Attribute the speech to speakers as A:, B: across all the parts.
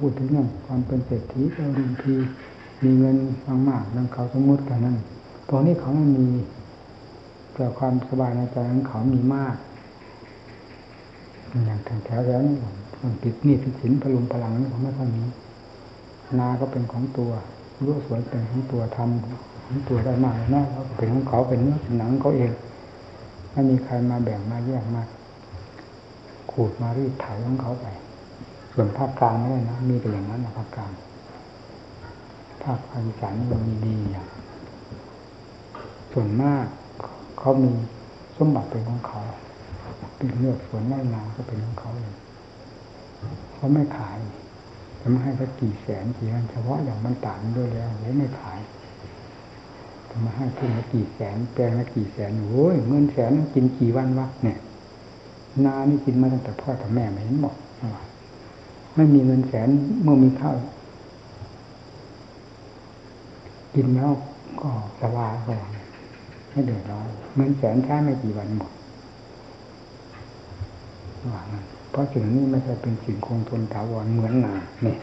A: พูดถึงเรื่องความเป็นเศรษฐีก็บางทีมีเงินมากๆนั่งเขาสมมติกันนั่นตรงนี้เขาไม่มีแต่ความสบายในใจของเขามีมาก อย่างทางแถวแล้วนี่ผมติดหนี้ติดสินพลุงพลังนี่เขาไม่ค่อยมีนาก็เป็นของตัวรั้วสวนเป็นของตัวทำของตัวได้มากนะแล้วเป็นของเขาเป็นเนื้อหนังเขาเองไม่มีใครมาแบ่งมาแยกมาขูดมารีดไถของเขาไป ส่วนภาคกลางไม่ได้นะมีแต่อย่างนั้นนะภาคกลางภาคอีสานมันมีดีอย่างส่วนมากเขามีสมบัติเป็นของเขาเป็นเลือกสวนไร่นาก็เป็นของเขาเองเขาไม่ขายจะมาให้สักกี่แสนกี่ล้านเฉพาะอย่างมันต่างด้วยแล้วเลยไม่ขายจะมาให้ทุ่งละกี่แสน แปลงละกี่แสนโอ้ยเงินแสนกินกี่วันวะเนี่ย นานี่กินมาตั้งแต่พ่อแต่แม่ไม่เห็นบอก ไม่มีเงินแสนเมื่อมีข้าวกินแล้วก็สบายก็ไม่เดือดร้อนเงินแสนใช้ไม่กี่วันหมดว่างั้นเพราะสิ่งนี้ไม่ใช่เป็นสิ่งคงทนถาวรเหมือนนาเนี่ย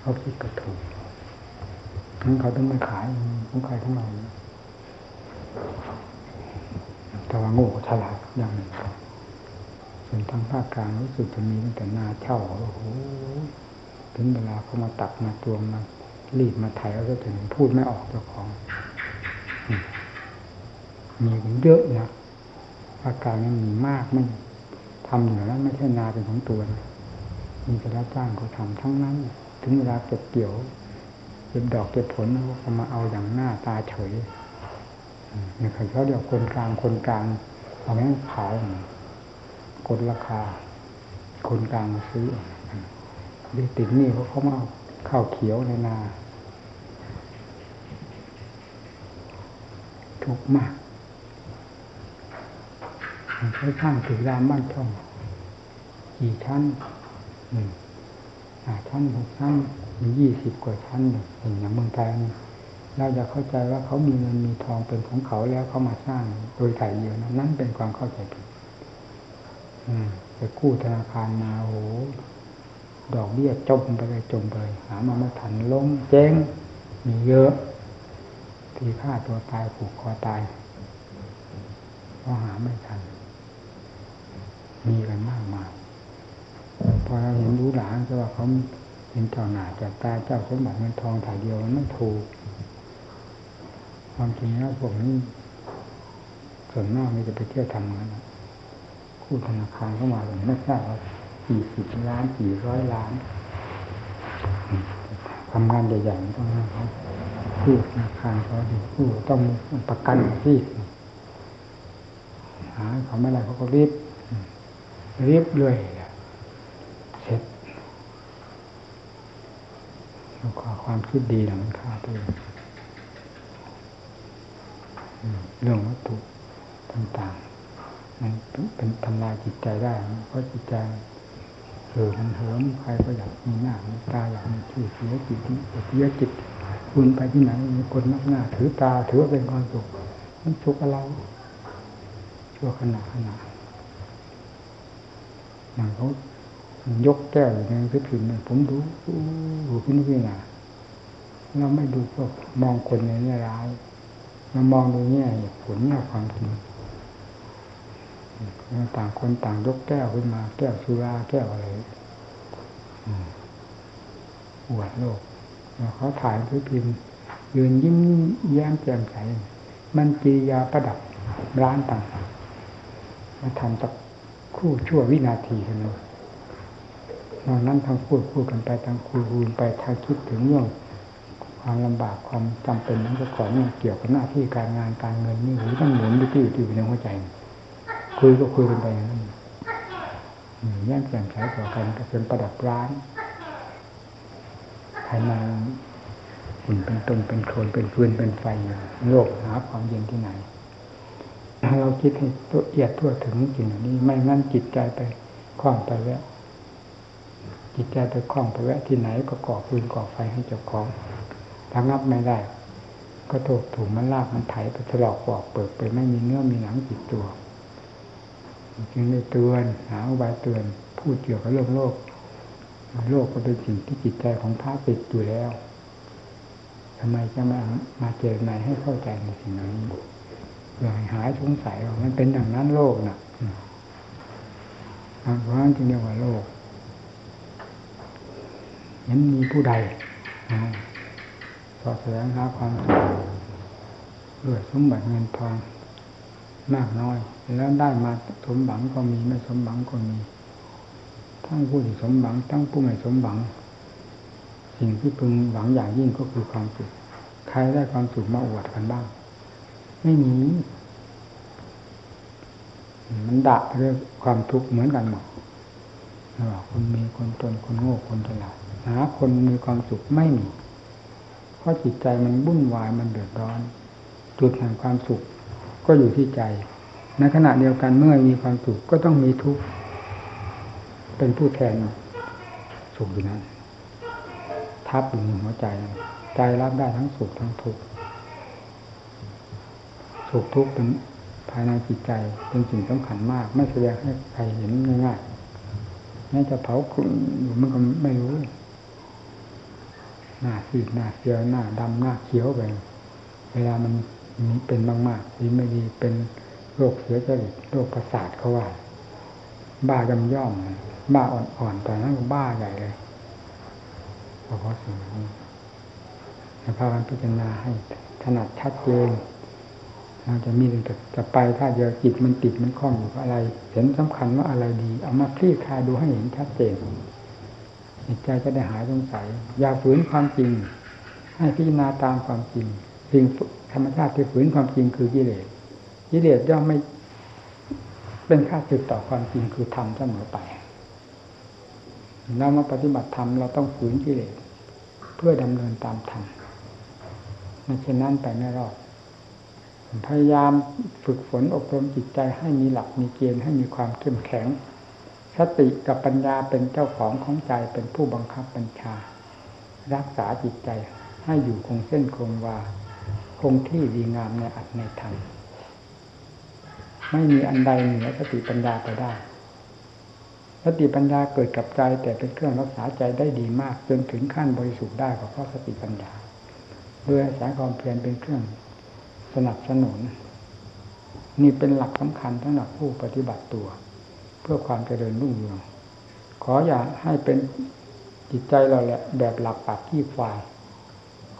A: เขาคิดกระถูกทั้งเขาต้องไม่ขายของใครทั้งเราแต่ว่าโง่ฉลาดอย่างหนึ่ง วนทางภาคกลางรู้สึกจะมีตั้งแต่นาเช่าโอ้โหถึงเวลาเขามาตักมาตวงมารีดมาไถแล้วก็ถึงพูดไม่ออกเจ้าของ มีกันเยอะนะภาคกลางนี่มีมากไม่ทำอยู่แล้วไม่ใช่นาเป็นของตัวนะมีแต่รับจ้างเขาทำทั้งนั้น ถึงเวลาเก็บเกี่ยวเก็บดอกเก็บผลเขามาเอาอย่างหน้าตาเฉยเนี่ยเขาเรียกคนกลางคนกลางเอาแม่ขาย กดราคา คนกลางมาซื้อดีติดนี่เขาเขามาข้าวเขียวในนา ทุกมากใช้ช่างถือรามบ้านช่องกี่ชั้นหนึ่งชั้นหกชั้นมียี่สิบกว่าชั้นหนึ่งอย่างเมืองไทยนี่เราจะเข้าใจว่าเขามีเงินมีทองเป็นของเขาแล้วเขามาสร้างโดยไถ่ายเดียวนะนั่นเป็นความเข้าใจผิด ไปกู้ธนาคารมาโอ้โห ดอกเบี้ยจมไปเลยจมไป หามาไม่ทันล้มเจ๊งมีเยอะที่ฆ่าตัวตายผูกคอตายเพราะหาไม่ทัน มีกันมากมายพอเราเห็นรู้หลานก็ว่าเขาเป็นเจ้าหน้าเจ้าตาเจ้าสมบัติเงินทองถ่ายเดียวมันไม่ถูก ความจริงแล้วพวกนี้ส่วนมากมีจะไปเที่ยวทำงาน คู่ธนาคารเข้ามาเลยไม่ทราบว่ากี่สิบล้านกี่ร้อยล้านทำงานใหญ่ๆต้องให้เขาคู่ธนาคารเขาดีคู่ต้องประกันที่หาเขาไม่ไรเขาก็รีบรีบเลยเสร็จแล้วก็ความคิดดีนะมันฆ่าตัวเรื่องวัตถุต่างๆ มันเป็นทำลายจิตใจได้ เพราะจิตใจเออมันเหิมใครก็อยากมีหน้ามีตาอยากมีชื่อเสียจิตเสียจิตคุณไปที่ไหนมีคนนักหน้า ถือตาถือว่าเป็นความสุขมันสุขอะไรชั่วขณะขณะอย่างเขายกแก้วในพิธีนึงผมดูดูขึ้นพิจารณาเราไม่ดูพวกมองคนในแง่ร้ายเรามองดูแง่ผลแง่ความจริง ต่างคนต่างยกแก้วขึ้นมา แก้วสุราแก้วอะไรอวดโลกเขาถ่ายพิพิมพ์ยืนยิ้มแย้มแจ่มใส มันจียาประดับร้านต่างๆมาทำตักคู่ชั่ววินาทีกันเลยนอนนั้นทางพูดพูดกันไปทางคุยคุยไปทางคิดถึงเรื่องความลำบากความจำเป็นนั้นก็ขอเนี่ยเกี่ยวกับหน้าที่การงานการเงินนี่หูต้องหมุนอยู่ที่อยู่ในหัวใจ คุยก็คุยกันไปอย่างนั้แย่งแข่งขันต่อกันก็เป็นประดับร้านภายในหุ่นเป็นต้นเป็นโคลนเป็นฟืนเป็นไฟโลกหาความเย็นที่ไหนเราคิดให้ตัวเอียดทั่วถึงสิ่งนี้ ไม่งั้นจิตใจไปคล้องไปแล้วจิตใจไปคล้องไปแวะที่ไหนก็ก่อฟืนก่อไฟให้เจ้าของระงับไม่ได้ ก็ถูกถูกมันลากมันไถไปถลอกปอกเปิดไปไม่มีเนื้อมีหนังจิตตัว จึงได้เตือนหาอุบายเตือนพูดเกี่ยวกับเรื่องโลก โลกก็เป็นสิ่งที่จิตใจของพระติดอยู่แล้วทำไมจะมามาเจอในให้เข้าใจในสิ่งนั้นเพื่อให้หายสงสัยว่ามันเป็นอย่างนั้นโลกนะเพราะนั้นจึงเรียกว่าโลกเห็นมีผู้ใดสอดแสวงหาความสุขด้วยสมบัติเงินทองมากน้อย แล้วได้มาสมบังก็มีไม่สมบังก็มี ทั้งผู้ที่สมบัง ทั้งผู้ไม่สมบัง สิ่งที่พึงหวังอย่างยิ่งก็คือความสุขใครได้ความสุขมาอวดกันบ้าง ไม่มีมันดับเรื่องความทุกข์เหมือนกันหมดคนมีคนตนคนโง่คนฉลาดหาคนมีความสุขไม่มี เพราะจิตใจมันวุ่นวายมันเดือดร้อน จุดแห่งความสุข ก็อยู่ที่ใจ ในขณะเดียวกันเมื่อมีความสุขก็ต้องมีทุกข์เป็นผู้แทนสุขอยู่นั้นทับอยู่ในหัวใจ ใจรับได้ทั้งสุขทั้งทุกข์สุขทุกข์เป็นภายในจิตใจเป็นสิ่งสำคัญมาก ไม่แสดงให้ใครเห็นง่ายๆแม้จะเผาคุณอยู่มันก็ไม่รู้ หน้าสีหน้าเสียวหน้าดำหน้าเขียวไปเวลามันมีเป็นมากๆดีไม่ดีเป็น โรคเสียจริตโรคประสาทเขาว่า บ้ายำย่อมบ้าอ่อนๆตอนนั้นบ้าใหญ่เลยเพราะสิ่งนี้พากันพิจารณาให้ถนัดชัดเจนเราจะมีแต่จะไปถ้าเดียวจิตมันติดมันคล้องอยู่กับอะไร เห็นสำคัญว่าอะไรดี เอามาคลี่คลายดูให้เห็นชัดเจนจิตใจจะได้หายสงสัย อย่าฝืนความจริง ให้พิจารณาตามความจริงสิ่งธรรมชาติที่ฝืนความจริงคือกิเลส กิเลสย่อมไม่ เป็นค่าสึกต่อความจริงคือธรรมเสมอไปเรามาปฏิบัติธรรมเราต้องฝืนกิเลสเพื่อดำเนินตามธรรมไม่เช่นนั้นไปไม่รอดพยายามฝึกฝนอบรมจิตใจให้มีหลักมีเกณฑ์ให้มีความเข้มแข็ง สติกับปัญญาเป็นเจ้าของของใจเป็นผู้บังคับบัญชา รักษาจิตใจให้อยู่คงเส้นคงวา คงที่ดีงามในอัตในธรรม ไม่มีอันใดเหนือสติปัญญาไปได้ สติปัญญาเกิดกับใจแต่เป็นเครื่องรักษาใจได้ดีมาก จนถึงขั้นบริสุทธิ์ได้เพราะสติปัญญาด้วยอาศัยความเพียรเป็นเครื่องสนับสนุน นี่เป็นหลักสำคัญสำหรับผู้ปฏิบัติตัว เพื่อความเจริญรุ่งเรือง ขออย่าให้เป็นจิตใจเราแหละแบบหลักปากขี้ควาย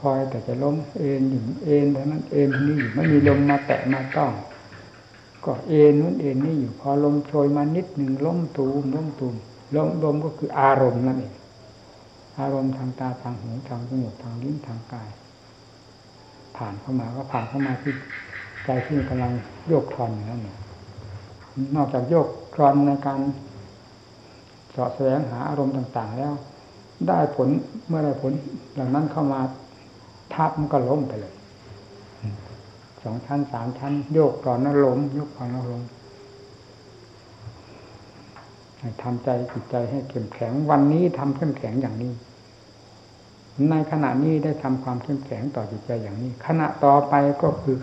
A: คอยแต่จะล้มเอ็นอยู่เอ็นแต่นั้นเอ็นนี่ไม่มีลมมาแตะมาต้อง ก็เอ็นนู้นเอ็นนี่อยู่พอลมโชยมานิดหนึ่งล้มตูมล้มตูมลมลมก็คืออารมณ์นั่นเองอารมณ์ทางตาทางหูทางจมูกทางลิ้นทางกาย ผ่านเข้ามาก็ผ่านเข้ามาที่ใจที่กำลังโยกทอนอยู่นั่นเองนอกจากโยกครอนในการสาะแสวงหาอารมณ์ต่าง ๆ แล้ว ได้ผลเมื่อได้ผลหลังนั้นเข้ามาทับมันก็ล้มไปเลย สองชั้นสามชั้น โยกก่อนแล้วล้มโยกก่อนแล้วล้มทำใจจิตใจให้เข้มแข็ง วันนี้ทำเข้มแข็งอย่างนี้ ในขณะนี้ได้ทำความเข้มแข็งต่อจิตใจอย่างนี้ ขณะต่อไปก็คือ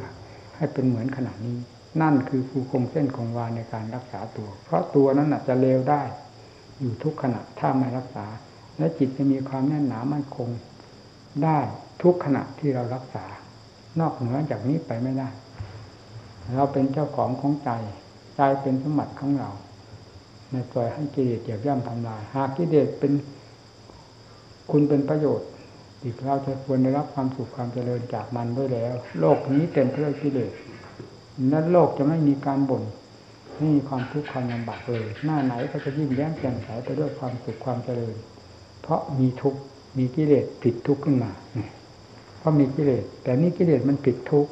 A: ให้เป็นเหมือนขณะนี้ นั่นคือภูคงเส้นคงวาในการรักษาตัว เพราะตัวนั้นจะเลวได้ อยู่ทุกขณะถ้าไม่รักษา และจิตจะมีความแน่นหนามั่นคงได้ทุกขณะที่เรารักษา นอกเหนือจากนี้ไปไม่ได้ เราเป็นเจ้าของของใจ ใจเป็นสมบัติของเรา ในปล่อยให้กิเลสเหยียบย่ำทำลาย หากกิเลสเป็นคุณเป็นประโยชน์ อีกเราจะควรได้รับความสุขความเจริญจากมันด้วยแล้ว โลกนี้เต็มไปด้วยกิเลสนั้นโลกจะไม่มีการบ่นไม่มีความทุกข์ความลำบากเลย หน้าไหนก็จะยิ่งแย้มแจ่มใสไปด้วยความสุขความเจริญ เพราะมีทุกข์มีกิเลสผิดทุกข์ขึ้นมา เพราะมีกิเลส แต่นี่กิเลสมันผิดทุก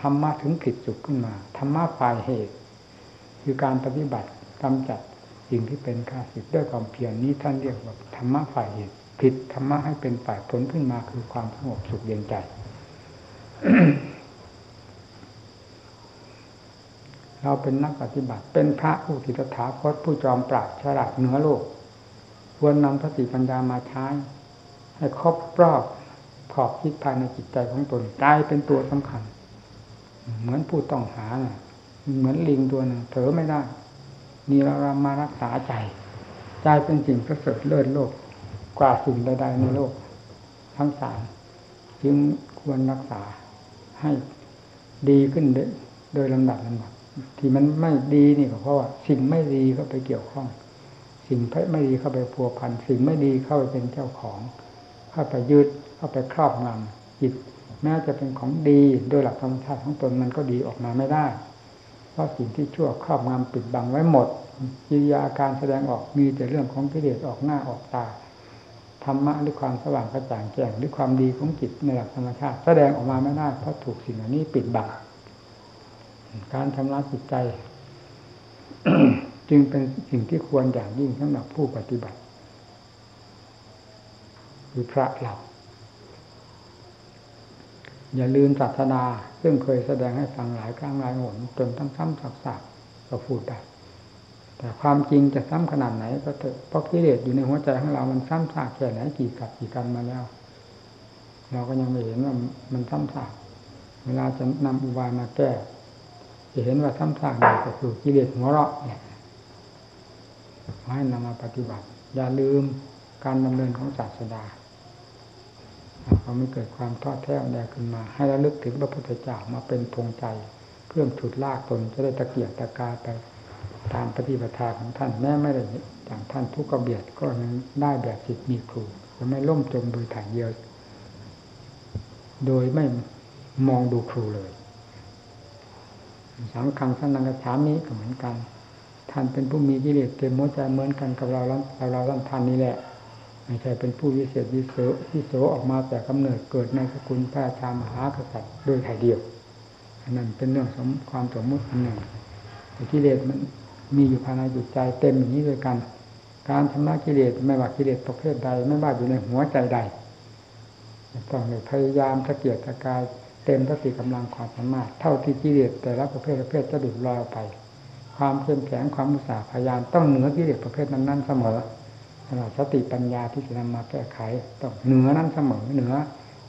A: ธรรมะถึงผิดสุขขึ้นมาธรรมะฝ่ายเหตุ คือการปฏิบัติกำจัดสิ่งที่เป็นข้าศึกด้วยความเพียรนี้ท่านเรียกว่าธรรมะฝ่ายเหตุผิดธรรมะให้เป็นฝ่ายผลขึ้นมาคือความสงบสุขเย็นใจเราเป็นนักปฏิบัติ เป็นพระผู้ทิฏฐาคตผู้จอมปราดฉลาดเหนือโลก ควรนำสติปัญญามาใช้ให้ครอบรอบ ขอบคิดภายในจิตใจของตนกลายเป็นตัวสำคัญ เหมือนผู้ต้องหาน่ะเหมือนลิงตัวหนึ่งเถอไม่ได้ นี่เรามารักษาใจ ใจเป็นสิ่งประเสริฐเลิศโลก กว่าสิ่งใดๆในโลก ทั้งสามจึงควรรักษาให้ดีขึ้นโดยลำดับลำดับที่มันไม่ดีนี่ก็เพราะว่า สิ่งไม่ดีเข้าไปเกี่ยวข้อง สิ่งไม่ดีเข้าไปพัวพันสิ่งไม่ดีเข้าไปเป็นเจ้าของ เข้าไปยึด เข้าไปครอบงำจิตแม้จะเป็นของดีโดยหลักธรรมชาติของตนมันก็ดีออกมาไม่ได้ เพราะสิ่งที่ชั่วครอบงำปิดบังไว้หมดกิริยาอาการแสดงออกมีแต่เรื่องของกิเลสออกหน้าออกตาธรรมะหรือความสว่างกระจ่างแจ้งหรือความดีของจิตในหลักธรรมชาติ แสดงออกมาไม่ได้เพราะถูกสิ่งเหล่านี้ปิดบังการทำลายจิตใจ จึงเป็นสิ่งที่ควรอย่างยิ่งสำหรับผู้ปฏิบัติ คือพระเรา อย่าลืมศาสนาซึ่งเคยแสดงให้ฟังหลายครั้งหลายหนจนทั้งซ้ำสักๆก็พูดได้แต่ความจริงจะซ้ำขนาดไหนก็เถอะเพราะกิเลสอยู่ในหัวใจของเรา มันซ้ำซากแค่ไหนกี่กับกี่กันมาแล้ว เราก็ยังไม่เห็นว่ามันซ้ำซากเวลาจะนำอุบายมาแก้จะเห็นว่าซ้ำซากนี่ก็คือกิเลสหัวเราะเนี่ยให้นำมาปฏิบัติ อย่าลืมการดำเนินของศาสดา พอไม่เกิดความท้อแท้แดขึ้นมา ให้ระลึกถึงพระพุทธเจ้ามาเป็นธงใจ เครื่องฉุดลากตนจะได้ตะเกียกตะกาไปตามปฏิปทาของท่านแม้ไม่ได้อย่างท่านทุกกระเบียดก็ยังได้แบบจิตมีครูจะไม่ล่มจมโดยถ่ายเยียว โดยไม่มองดูครูเลยสังขังสันนังกระฉามีก็เหมือนกัน ท่านเป็นผู้มีกิเลสเต็มหัวใจเหมือนกันกับเราเราเราท่านนี้แหละ ไม่ใช่เป็นผู้วิเศษวิโสวิโสออกมาแต่กำเนิดเกิดในสกุลพระชามหากษัตริย์โดยถ่ายเดียว อันนั้นเป็นเรื่องสมความสมมุติอันหนึ่งกิเลสมันมีอยู่ภายในจิตใจเต็มอย่างนี้ด้วยกัน การทำลายกิเลสไม่ว่ากิเลสประเภทใด ไม่ว่าอยู่ในหัวใจใดต้องพยายามตะเกียกตะกายเต็มสติกำลังความสามารถ เท่าที่กิเลสแต่ละประเภทประเภทจะดุดลอยไป ความเข้มแข็งความมุสาพยายามต้องเหนือกิเลสประเภทนั้นๆเสมอ สติปัญญาที่จะนำมาแก้ไขต้องเหนือนั้นเสมอเหนือ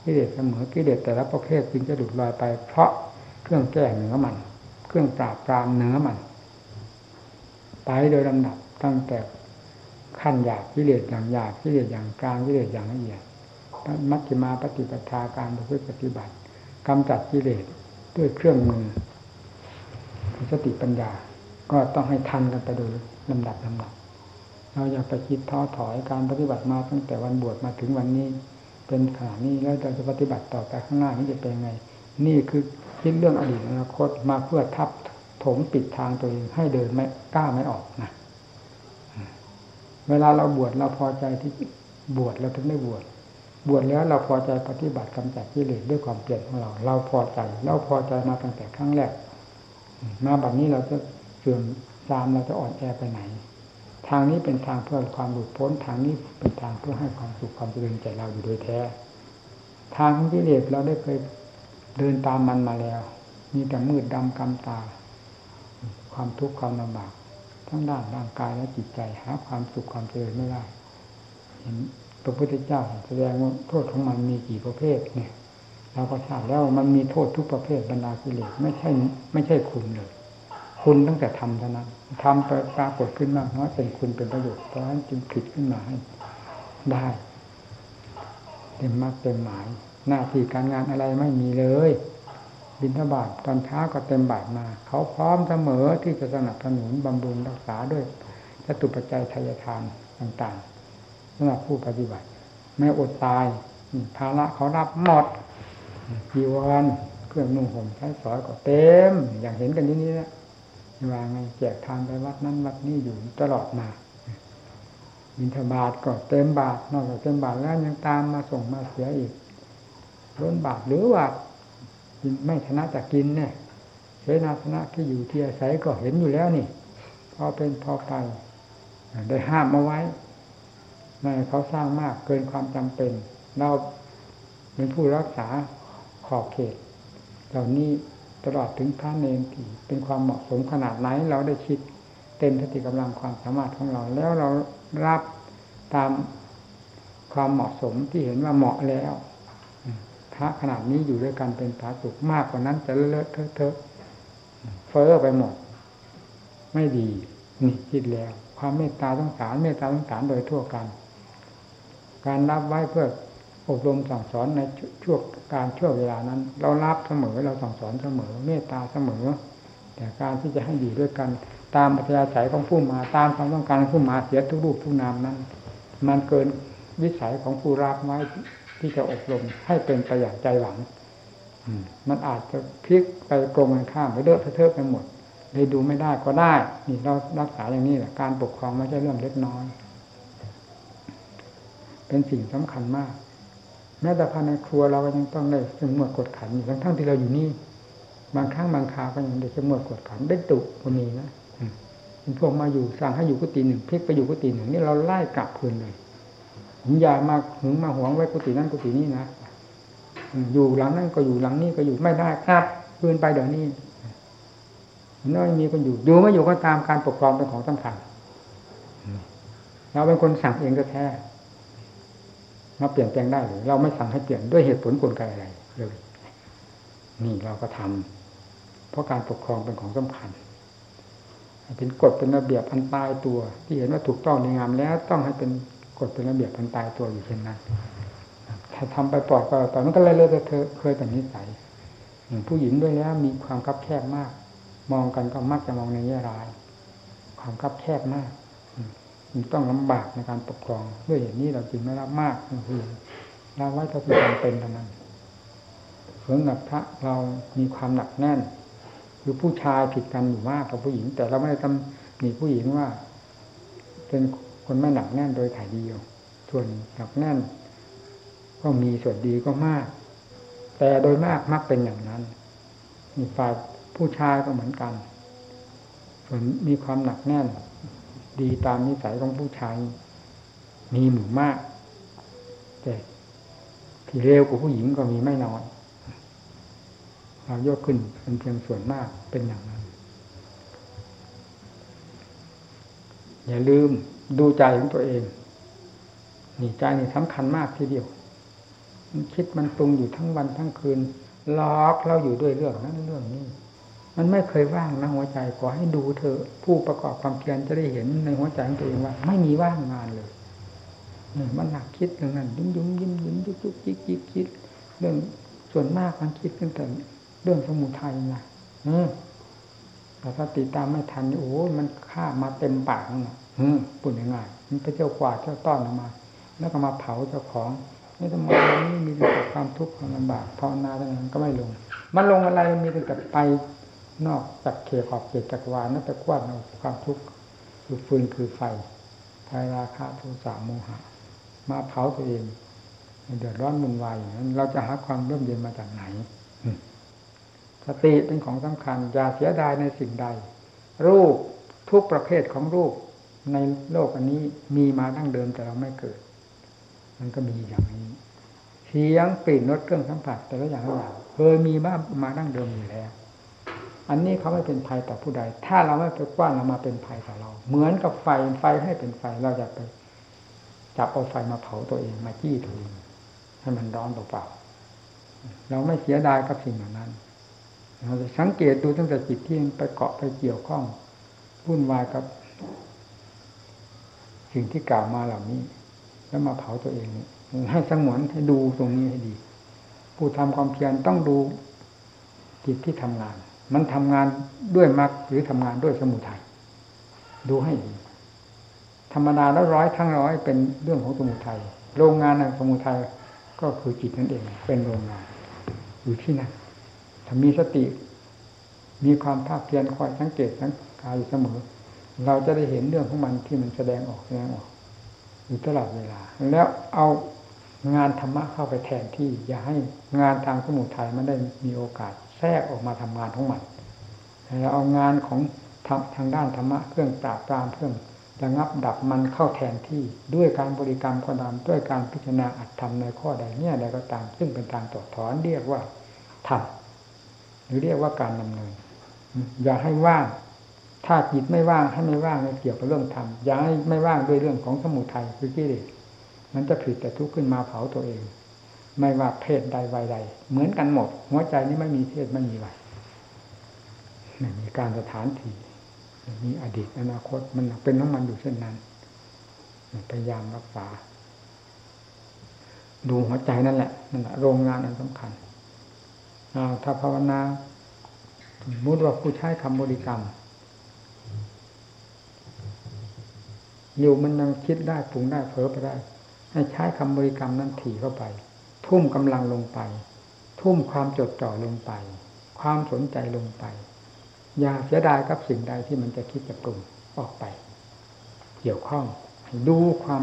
A: กิเลสเสมอกิเลสแต่ละประเภทจึงจะดุดลอยไป เพราะเครื่องแก้เหนือมัน เครื่องปราบปรามเหนือมัน ไปโดยลำดับตั้งแต่ขั้นหยาบกิเลสอย่างหยาบกิเลสอย่างกลางกิเลสอย่างละเอียดมัชฌิมาปฏิปทาการประพฤติปฏิบัติกำจัดกิเลสด้วยเครื่องมือสติปัญญา ก็ต้องให้ทันกันไปโดยลำดับลำดับ เราอย่าไปคิดท้อถอยการปฏิบัติมาตั้งแต่วันบวชมาถึงวันนี้ เป็นขนาดนี้แล้วเราจะปฏิบัติต่อไปข้างหน้านี้จะเป็นไง นี่คือคิดเรื่องอดีตอนาคตมาเพื่อทับถมปิดทางตัวเองให้เดินไม่กล้าไม่ออกนะเวลาเราบวชเราพอใจที่บวชเราถึงได้บวชบวชแล้วเราพอใจปฏิบัติกำจัดกิเลสด้วยความเปลี่ยนของเรา เราพอใจเราพอใจมาตั้งแต่ครั้งแรกมาแบบนี้เราจะเสื่อมตามเราจะอ่อนแอไปไหน ทางนี้เป็นทางเพื่อความหลุดพ้นทางนี้เป็นทางเพื่อให้ความสุขความเจริญใจเราอยู่โดยแท้ ทางของกิเลสเราได้เคยเดินตามมันมาแล้ว มีแต่มืดดำกำตา ความทุกข์ความลำบากทั้งด้านร่างกายและจิตใจหาความสุขความเจริญไม่ได้เห็นพระพุทธเจ้าแสดงว่าโทษของมันมีกี่ประเภทเนี่ยเราก็ทราบแล้วมันมีโทษทุกประเภทบรรดากิเลสไม่ใช่ไม่ใช่คุณเลย คุณตั้งแต่ทำเท่านั้นทำไปปรากฏขึ้นมากน้อยเป็นคุณเป็นประโยชน์เพราะฉะนั้นจึงผิดขึ้นมาให้ได้เต็มมากเต็มหมาย หน้าที่การงานอะไรไม่มีเลย บินทบาทตอนเช้าก็เต็มบาทมา เขาพร้อมเสมอที่จะสนับสนุนบำรุงรักษาด้วยจตุปัจจัยทายทานต่างๆสำหรับผู้ปฏิบัติ ไม่อดตายภาระเขารับหมดจีวรเครื่องนุ่งห่มใช้สอยก็เต็ม อย่างเห็นกันนี้นี่แหละ วางไงแจกทางไปวัดนั้นวัดนี้อยู่ตลอดมาบินทบาทก็เต็มบาทนอกจากเต็มบาทแล้วยังตามมาส่งมาเสียอีกล้นบาทหรือว่าไม่ชนะจากกินเนี่ยเสนาสนะที่อยู่ที่อาศัยก็เห็นอยู่แล้วนี่ พอเป็นพอไปได้ห้ามมาไว้ไม่เขาสร้างมากเกินความจำเป็น เราเป็นผู้รักษาขอบเขตเหล่านี้ ตลอดถึงพระเนรที่เป็นความเหมาะสมขนาดไหนเราได้คิดเต็มสติกำลังความสามารถของเรา แล้วเรารับตามความเหมาะสมที่เห็นว่าเหมาะแล้วพระขนาดนี้อยู่ด้วยกันเป็นผาสุกมากกว่านั้นจะเลอะเทอะเทอะเฟ้อไปหมด ไม่ดีนี่คิดแล้ว ความเมตตาสงสารเมตตาสงสารโดยทั่วกัน การรับไว้เพื่อ อบรมสั่งสอนในช่วงการช่วงเวลานั้น เรารับเสมอเราสั่งสอนเสมอ เมตตาเสมอ แต่การที่จะให้อยู่ด้วยกัน ตามปัจจัยสายของผู้มาตามความต้องการของผู้มาเสียทุกรูปทุกนามนั้น มันเกินวิสัยของผู้รับไว้ที่จะอบรมให้เป็นไปอย่างใจหวังมันอาจจะพลิกไปตรงกันข้ามไปเลอะเทอะไปหมดเลยดูไม่ได้ก็ได้นี่เรารักษาอย่างนี้แหละการปกครองไม่ใช่เรื่องเล็กน้อย เป็นสิ่งสำคัญมาก แม้แต่ภายในครัวเราก็ยังต้องได้เสมอกดขันอยู่ทั้งทั้งที่เราอยู่นี่บางครั้งบางคราวก็ยังได้เสมอกดขันได้ตุก็มีนะพวกมาอยู่สั่งให้อยู่กุฏิหนึ่งพลิกไปอยู่กุฏิหนึ่งนี่เราไล่กลับคืนเลยอย่ามาหึงมาหวงไว้กุฏินั้นกุฏินี้นะอยู่หลังนั้นก็อยู่หลังนี้ก็อยู่ไม่ได้ครับคืนไปเดี๋ยวนี้น้อยมีคนอยู่อยู่ไม่อยู่ก็ตามการปกครองเป็นของสำคัญเราเป็นคนสั่งเองก็แท้ มาเปลี่ยนแปลงได้หรือเราไม่สั่งให้เปลี่ยนด้วยเหตุผลกลไกอะไรเลยนี่เราก็ทำเพราะการปกครองเป็นของสำคัญเป็นกฎเป็นระเบียบพันตายตัว ที่เห็นว่าถูกต้องในงามแล้วต้องให้เป็นกฎเป็นระเบียบพันตายตัวอยู่เช่นนั้นถ้าทำไปปล่อยก็ต่อมันก็เลยเลยเธอเคยแต่นิสัยผู้หญิงด้วยแล้วมีความคับแคบมาก มองกันก็มักจะมองในแง่ร้าย ความคับแคบมาก ต้องลำบากในการปกครอง ด้วยเหตุนี้เราจึงไม่รับมากคือรับไว้เท่าที่จำเป็นเท่านั้นส่วนหนักพระเรามีความหนักแน่น คือผู้ชายผิดกันอยู่มากกับผู้หญิง แต่เราไม่ได้ทำหนีผู้หญิงว่า เป็นคนไม่หนักแน่นโดยถ่ายเดียว ส่วนหนักแน่น ก็มีส่วนดีก็มาก แต่โดยมากมักเป็นอย่างนั้นมีฝ่ายผู้ชายก็เหมือนกัน ส่วนมีความหนักแน่น ดีตามนิสัยของผู้ชายมีหมู่มาก แต่ที่เร็วกว่าผู้หญิงก็มีไม่น้อยเรายกขึ้นเป็นเพียงส่วนมากเป็นอย่างนั้น อย่าลืมดูใจของตัวเองนี่ใจนี่สำคัญมากทีเดียว มันคิดมันปรุงอยู่ทั้งวันทั้งคืนล็อกเราอยู่ด้วยเรื่องนั้นเรื่องนี้ มันไม่เคยว่างนะหัวใจขอให้ดูเธอผู้ประกอบความเพียรจะได้เห็นในหัวใจของตัวเองว่า ไม่มีว่างงานเลยมันหนักคิดเรื่องนั้นยุ่มยุ่มยิ้มยิ้มยุกยุกยิกยิกคิดเรื่องส่วนมากมันคิดตั้งแต่เรื่องสมุทัยนะอืแต่ถ้าติดตามไม่ทันโอ้มันฆ่ามาเต็มปากนะอืมปุ่นง่ายมันไปเจ้ากวาดเจ้าต้อนออกมา แล้วก็มาเผาเจ้าของนี่ทำไมวันนี้มีแต่ความทุกข์ความลำบากภาวนาทั้งนั้นก็ไม่ลง มันลงอะไรมีแต่ไป นอกจากเขตขอบเขตจักรวาลนั่นแต่กว้านความทุกข์คือฟืนคือไฟไฟราคะโทสะโมหะ มาเผาตัวเองเดือดร้อนมุ่นวายอย่างนั้นเราจะหาความร่มเย็นมาจากไหน สติเป็นของสำคัญ อย่าเสียดายในสิ่งใด รูปทุกประเภทของรูปในโลกอันนี้มีมาตั้งเดิมแต่เราไม่เกิด มันก็มีอย่างนี้เสียงกลิ่นรสเครื่องสัมผัสแต่ละอย่างละอย่างเคยมีบ้างมาตั้งเดิมอยู่แล้ว อันนี้เขาไม่เป็นภัยต่อผู้ใด ถ้าเราไม่ไปกว้านเรามาเป็นภัยต่อเรา เหมือนกับไฟไฟให้เป็นไฟเราจะไปจับเอาไฟมาเผาตัวเองมาจี้ตัวเองให้มันร้อนเปล่าๆเราไม่เสียดายกับสิ่งเหล่านั้น เราจะสังเกตดูตั้งแต่จิตที่ไปเกาะไปเกี่ยวข้องวุ่นวายกับ สิ่งที่กล่าวมาเหล่านี้ แล้วมาเผาตัวเองให้สงวนให้ดูตรงนี้ให้ดี ผู้ทำความเพียรต้องดูจิตที่ทำงาน มันทำงานด้วยมรรคหรือทำงานด้วยสมุทัยดูให้ดีธรรมดาแล้วร้อยทั้งร้อยเป็นเรื่องของสมุทัยโรงงานในสมุทัยก็คือจิตนั่นเอง เป็นโรงงานอยู่ที่นั่นถ้ามีสติ มีความภาคเพียรคอยสังเกตสังกายอยู่เสมอ เราจะได้เห็นเรื่องของมันที่มันแสดงออกแสดงออกอยู่ตลอดเวลา แล้วเอางานธรรมะเข้าไปแทนที่ อย่าให้งานทางสมุทัยมันได้มีโอกาส แทรกออกมาทำงานของมันเราเอางานของทางด้านธรรมะเครื่องปราบปรามเครื่องระงับดับมันเข้าแทนที่ด้วยการบริกรรมก็ตามด้วยการพิจารณาอัดทำในข้อใดเนี่ยใดก็ตาม ซึ่งเป็นทางตอดถอนเรียกว่าทำหรือเรียกว่าการดำเนิน อย่าให้ว่าง ถ้าจิตไม่ว่างให้ไม่ว่างในเกี่ยวกับเรื่องธรรมอย่าให้ไม่ว่างด้วยเรื่องของสมุทัยคือกิเลสมันจะผิดแต่ทุกข์ขึ้นมาเผาตัวเอง ไม่ว่าเพศใดวัยใด เหมือนกันหมด หัวใจนี้ไม่มีเพศไม่มีวัยไม่มีการสถานที่มีอดีตอนาคตมันเป็นน้ำมันอยู่เช่นนั้นพยายามรักษา ดูหัวใจนั่นแหละนั่นแหละโรงงานอันสำคัญเอาถ้าภาวนาสมมติว่าผู้ใช้คำบริกรรม อยู่มันยังคิดได้ปรุงได้เพ้อไปได้ ให้ใช้คำบริกรรมนั้นถี่เข้าไป ทุ่มกำลังลงไป ทุ่มความจดจ่อลงไป ความสนใจลงไป อย่าเสียดายกับสิ่งใดที่มันจะคิดจะปรุงออกไป เกี่ยวข้องดูความ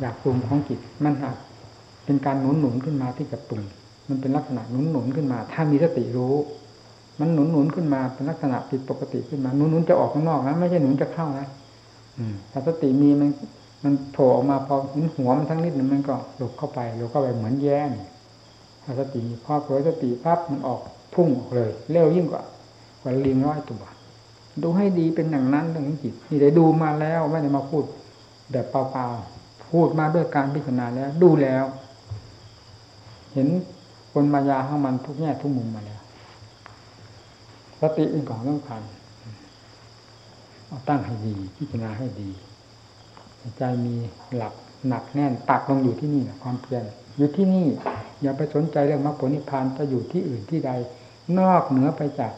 A: อยากปรุงของจิตมันหากเป็นการหนุนหนุนขึ้นมาที่จะปรุงมันเป็นลักษณะหนุนหนุนขึ้นมา ถ้ามีสติรู้ มันหนุนหนุนขึ้นมาเป็นลักษณะผิดปกติขึ้นมาหนุนหนุนจะออกข้างนอกนะไม่ใช่หนุนจะเข้านะถ้าสติมีมัน มันโผล่ออกมาพอหินหัวมันทั้งนิดนึงมันก็หลบเข้าไปหลบเข้าไปเหมือนแย่งถ้าสติพอเผยสติปั๊บมันออกพุ่งออกเลย เร็วยิ่งกว่ากว่าลิงร้อยตัวดูให้ดีเป็นอย่างนั้นเรื่องจิตนี่ได้ดูมาแล้วไม่ได้มาพูดแบบเปล่าๆพูดมาด้วยการพิจารณาแล้ว ดูแล้ว เห็นคนมายาข้างมันทุกแง่ทุกมุมมาแล้วสติเป็นของสำคัญเอาตั้งให้ดี พิจารณาให้ดี ใจมีหลักหนักแน่นตักลงอยู่ที่นี่นะความเพียรอยู่ที่นี่ อย่าไปสนใจเรื่องมรรคผลนิพพานจะอยู่ที่อื่นที่ใด นอกเหนือไปจาก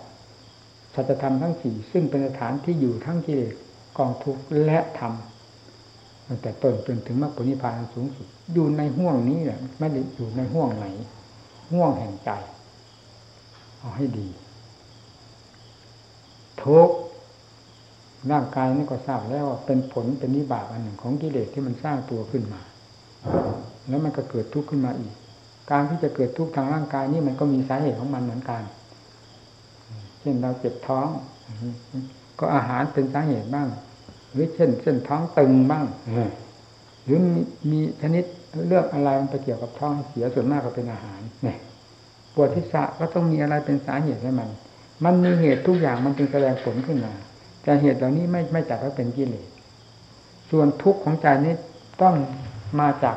A: สัจธรรมทั้งสี่ซึ่งเป็นสถานที่อยู่ทั้งกิเลสกองทุกข์และธรรมตั้งแต่ต้นจนถึงมรรคผลนิพพานสูงสุด อยู่ในห่วงนี้แหละไม่ได้อยู่ในห่วงไหนห่วงแห่งใจ เอาให้ดีทุก ร่างกายนี่ก็ทราบแล้วว่าเป็นผลเป็นนิบาตอันหนึ่งของกิเลสที่มันสร้างตัวขึ้นมา แล้วมันก็เกิดทุกข์ขึ้นมาอีก การที่จะเกิดทุกข์ทางร่างกายนี่มันก็มีสาเหตุของมันเหมือนกัน เช่นเราเจ็บท้อง ก็อาหารเป็นสาเหตุบ้าง หรือเช่นเส้นท้องตึงบ้างหรือมีชนิดเลือกอะไรมันไปเกี่ยวกับท้องเสียส่วนมากก็เป็นอาหารเนี่ยปวดทิศะก็ต้องมีอะไรเป็นสาเหตุให้มัน มันมีเหตุทุกอย่างมันจึงแสดงผลขึ้นมา แต่เหตุเหล่านี้ไม่ไม่จัดว่าเป็นกิเลสส่วนทุกข์ของใจนี้ต้องมาจาก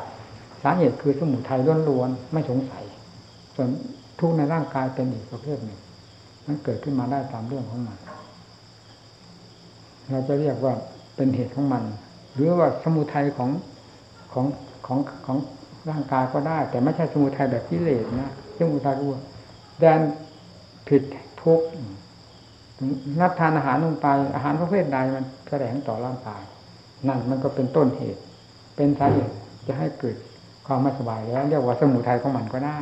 A: สาเหตุคือสมุทัยล้วนๆไม่สงสัย ส่วนทุกข์ในร่างกายเป็นอีกประเภทหนึ่งมันเกิดขึ้นมาได้ตามเรื่องของมัน เราจะเรียกว่าเป็นเหตุของมัน หรือว่าสมุทัยของของของของร่างกายก็ได้ แต่ไม่ใช่สมุทัยแบบกิเลสนะสมุทัยรู้แดนผิดทุกข์ รับทานอาหารลงไป อาหารประเภทใดมันแสดงต่อร่างกาย นั่นมันก็เป็นต้นเหตุ เป็นสาเหตุจะให้เกิดความไม่สบายแล้วเรียกว่าสมุทัยของมันก็ได้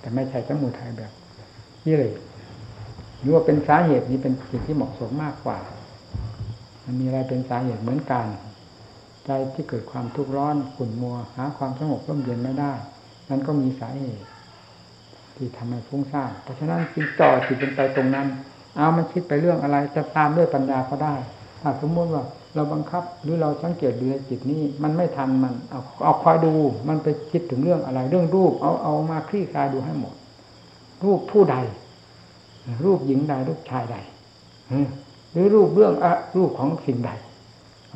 A: แต่ไม่ใช่สมุทัยแบบนี่เลยหรือว่าเป็นสาเหตุนี้เป็นสิ่งที่เหมาะสมมากกว่า มันมีอะไรเป็นสาเหตุเหมือนกัน ใจที่เกิดความทุกข์ร้อนขุ่นมัว หาความสงบร่มเย็นไม่ได้ นั้นก็มีสาเหตุ ที่ทำให้ฟุ้งซ่านเพราะฉะนั้นจึงจ่อจิตเป็นไปตรงนั้น เอามันคิดไปเรื่องอะไรจะตามด้วยปัญญาก็ได้ถ้าสมมติว่าเราบังคับหรือเราสังเกตดูในจิตนี้ มันไม่ทันมันเอาเอาคอยดูมันไปคิดถึงเรื่องอะไร เรื่องรูปเอาเอามาคลี่คลายดูให้หมด รูปผู้ใด รูปหญิงใดรูปชายใดหรือรูปเรื่องอะรูปของสิ่งใด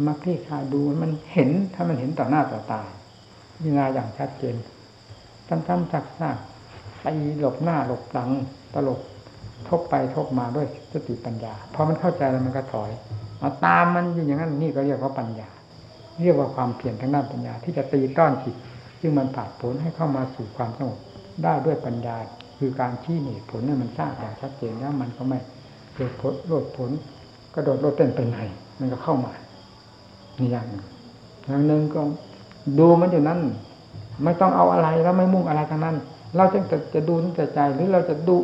A: มาคลี่คลายดูมันเห็นถ้ามันเห็นต่อหน้าต่อตาพิจารณาอย่างชัดเจนซ้ำๆซักๆไปหลบหน้าหลบหลังตลก ทบไปทบมาด้วยสติปัญญาพอมันเข้าใจแล้วมันก็ถอยเอาตามมันอยู่อย่างนั้นนี่ก็เรียกว่าปัญญา เรียกว่าความเพียรทางด้านปัญญา ที่จะตีต้อนจิตซึ่งมันผ่าผลให้เข้ามาสู่ความสงบได้ด้วยปัญญา คือการชี้เหตุผลเนี่ยมันทราบอย่างชัดเจนแล้วมันก็ไม่เกิดผลโลดผลกระโดดโลดเต้นไปไหนมันก็เข้ามานี่อย่างหนึ่งอย่างหนึ่งก็ดูมันอยู่นั้นไม่ต้องเอาอะไรแล้วไม่มุ่งอะไรทั้งนั้น เราจะจะดูตั้งแต่ใจหรือเราจะดู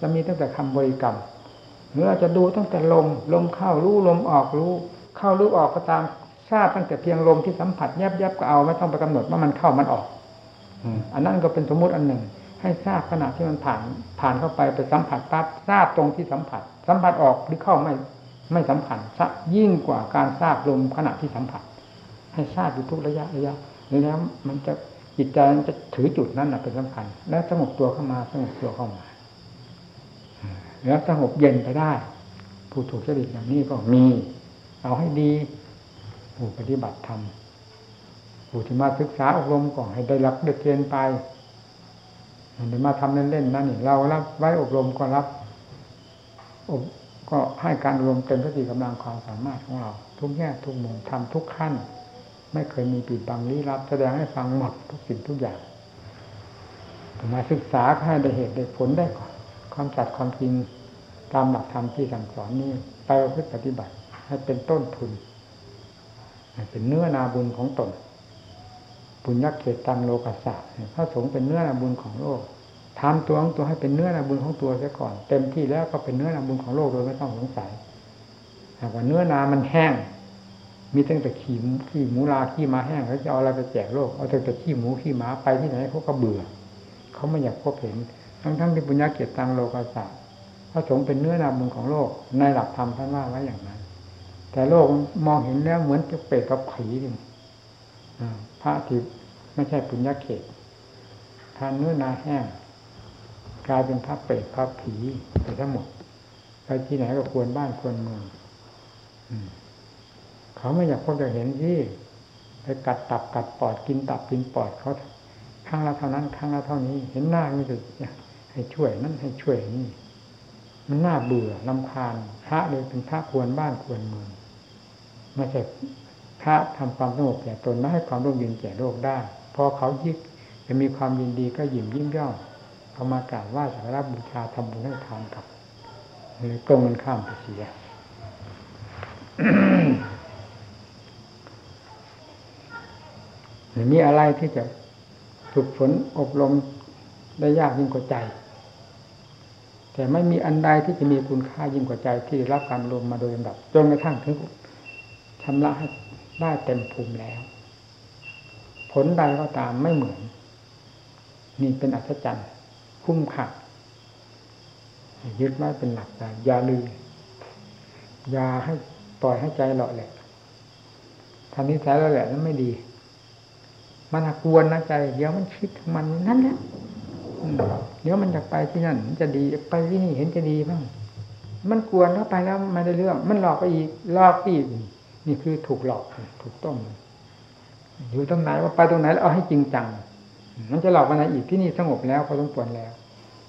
A: จะมีตั้งแต่คำบริกรรมหรืออาจะดูตั้งแต่ลมลมเข้ารู้ลมออกรู้ เข้ารู้ออกก็ตามทราบตั้งแต่เพียงลมที่สัมผัสแยบแยบก็เอาไม่ต้องไปกำหนดว่ามันเข้ามันออกอันนั้นก็เป็นสมมุติอันหนึ่ง ให้ทราบขณะที่มันผ่านผ่านเข้าไปไปสัมผัสปั๊บทราบตรงที่สัมผัส สัมผัสออกหรือเข้าไม่ไม่สัมผัสยิ่งกว่าการทราบลมขณะที่สัมผัส ให้ทราบอยู่ทุกระยะระยะแล้วมันจะจิตใจมันจะถือจุดนั้นเป็นสำคัญ แล้วสงบตัวเข้ามาสงบตัวเข้ามา แล้วสงบเย็นไปได้ ผู้ถูกจริตอย่างนี้ก็มี เอาให้ดี ผู้ปฏิบัติธรรมผู้ที่มาศึกษาอบรมก่อนให้ได้รับเด็กเกณฑ์ไปมันมาทำเล่นๆนั่นนี่เรารับไว้อบรมก็รับอบก็ให้การรวมเต็มสติกำลังความสามารถของเรา ทุกแง่ทุกมุมทำทุกขั้น ไม่เคยมีปิดบังลี้ลับ แสดงให้ฟังหมดทุกสิ่งทุกอย่างมาศึกษาให้ได้เหตุได้ผลได้ก่อน ความจัดความจริงตามหลักธรรมที่สั่งสอนนี้ไปเพื่อปฏิบัติ ให้เป็นต้นทุน เป็นเนื้อนาบุญของตนบุญยักเขตตังโลกัสสะพระสงฆ์เป็นเนื้อนาบุญของโลกทำตัวของตัวให้เป็นเนื้อนาบุญของตัวเสียก่อน เต็มที่แล้วก็เป็นเนื้อนาบุญของโลกโดยไม่ต้องสงสัยหากว่าเนื้อนามันแห้ง มีตั้งแต่ขี้ขี้หมูลาขี้มาแห้งเขาจะเอาอะไรไปแจกโลกเอาตั้งแต่ขี้หมูขี้หมาไปที่ไหนเขาก็เบื่อเขาไม่อยากพบเห็น ทั้งทั้งที่บุญญาเกียรติตังโลกาสะพระสงฆ์เป็นเนื้อนาบุญของโลก ในหลักธรรมท่านว่าไว้อย่างนั้น แต่โลกมองเห็นแล้วเหมือนจะเปรตกับผีนี่พระที่ไม่ใช่ปุญญาเขตทานเนื้อนาแห้งกลายเป็นพระเปรตพระผีไปทั้งหมดไปที่ไหนก็ควรบ้านควรเมืองเขาไม่อยากพบจะเห็นที่ไปกัดตับกัดปอดกินตับกินปอดเขาครั้งละเท่านั้นครั้งละเท่านี้ เห็นหน้าไม่ถูก ให้ช่วยนั่นให้ช่วยนี่ มันน่าเบื่อลำคาญพระเลยเป็นพระควรบ้านควรเมืองไม่ใช่พระทำความสงบแก่ตนไม่ให้ความร่มเย็นแก่โลกได้พอเขายิกจะมีความยินดีก็ยิ้มยิ้มย่องเอามากราบไหว้สักการบูชาทำบุญให้ทานกับเลยก็มันข้ามไปเสียมีอะไรที่จะฝึกฝนอบรมได้ยากยิ่งกว่าใจ แต่ไม่มีอันใดที่จะมีคุณค่ายิ่งกว่าใจที่รับการรวมมาโดยลำดับจนกระทั่งถึงชำระให้ได้เต็มภูมิแล้ว ผลใดก็ตามไม่เหมือน นี่เป็นอัศจรรย์ คุ้มค่ายึดไว้เป็นหลักใจอย่าลืมอย่าให้ปล่อยให้ใจหล่อแหละทำนิสัยเราแหละนั้นไม่ดี มันกวนนะใจ เดี๋ยวมันคิดมันนั่นแหละ เดี๋ยวมันจะไปที่นั่นจะดีไปที่นี่เห็นจะดีบ้าง มันกวนแล้วไปแล้วไม่ได้เรื่อง มันหลอกไปอีกหลอกอีกนี่คือถูกหลอกถูกต้องอยู่ตรงไหนว่าไปตรงไหนแล้วเอาให้จริงจัง มันจะหลอกมาไหนอีกที่นี่สงบแล้วพอสมควรแล้ว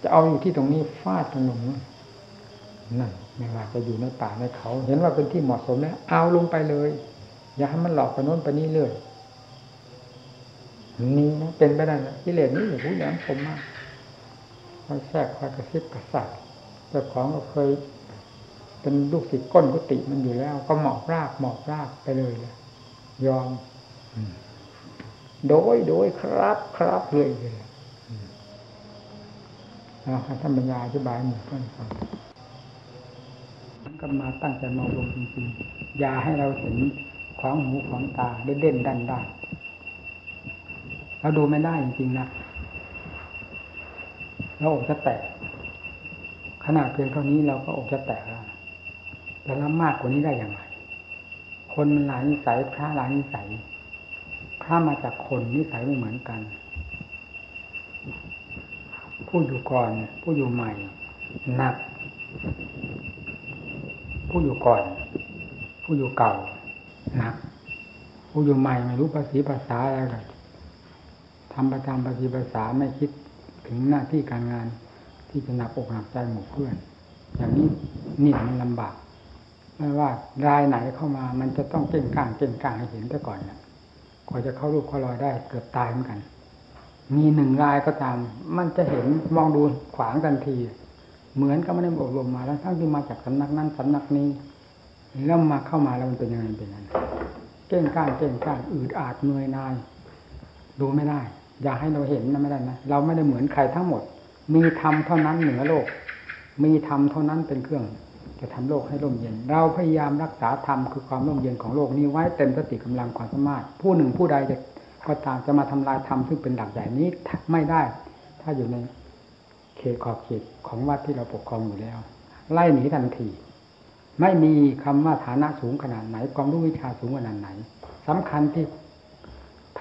A: จะเอาอยู่ที่ตรงนี้ฟาดตรงนู้นนั่นไม่ว่าจะอยู่ในป่าในเขา เห็นว่าเป็นที่เหมาะสมแล้วเอาลงไปเลย อย่าให้มันหลอกไปโน้นไปนี้เลยนี่นะเป็นไปได้นะกิเลสนี่อย่าพูดแหลมคมมาก คอยแทรกคอยกระซิบกระซาบเจ้าของก็เคย เป็นลูกศิษย์ก้นกุฏิมันอยู่แล้ว ก็หมอบรากหมอบรากไปเลยเลยยอมโดยโดยครับครับเลยเลยเอาท่านบรรยายอธิบายหมู่เพื่อนฟังก็มาตั้งใจมองลงจริงๆอย่าให้เราเห็นของหูของตาเด่นๆดันได้เราดูไม่ได้จริงๆนะ เราอกจะแตก ขนาดเพียงเท่านี้เราก็อกจะแตกแล้วแต่ละมากกว่านี้ได้อย่างไรคนมันหลายนิสัยพระหลายนิสัยพระมาจากคนนิสัยไม่เหมือนกัน ผู้อยู่ก่อนผู้อยู่ใหม่หนัก ผู้อยู่ก่อน ผู้อยู่เก่าหนัก ผู้อยู่ใหม่ไม่รู้ภาษีภาษาอะไรเลยทำประจำปฏิบัติษาไม่คิด ถึงหน้าที่การงานที่จะหนักอกหนักใจหมู่เพื่อน อย่างนี้นี่มันลำบากไม่ว่ารายไหนเข้ามามันจะต้องเก่งกลางเก่งกลางให้เห็นแต่ก่อนเนี่ยกว่าจะเข้ารูปเข้ารอยได้เกือบตายเหมือนกัน มีหนึ่งรายก็ตาม มันจะเห็นมองดูขวางทันที เหมือนก็ไม่ได้อบรมมาแล้วทั้งที่มาจากสำนักนั้นสำนักนี้แล้วมาเข้ามาแล้วมันเป็นยังไงเป็นยังไงเก่งกลางเก่งกลางอืดอาดเหนื่อยนายดูไม่ได้ อย่าให้เราเห็นนะไม่ได้นะเราไม่ได้เหมือนใครทั้งหมด มีธรรมเท่านั้นเหนือโลก มีธรรมเท่านั้นเป็นเครื่อง จะทำโลกให้ร่มเย็น เราพยายามรักษาธรรมคือความร่มเย็นของโลกนี้ไว้เต็มสติกำลังความสามารถ ผู้หนึ่งผู้ใดจะก็ตามจะมาทำลายธรรมซึ่งเป็นหลักใหญ่นี้ไม่ได้ ถ้าอยู่ในเขตขอบเขตของวัดที่เราปกครองอยู่แล้ว ไล่หนีทันทีไม่มีคำว่าฐานะสูงขนาดไหนความรู้วิชาสูงขนาดไหนสำคัญที่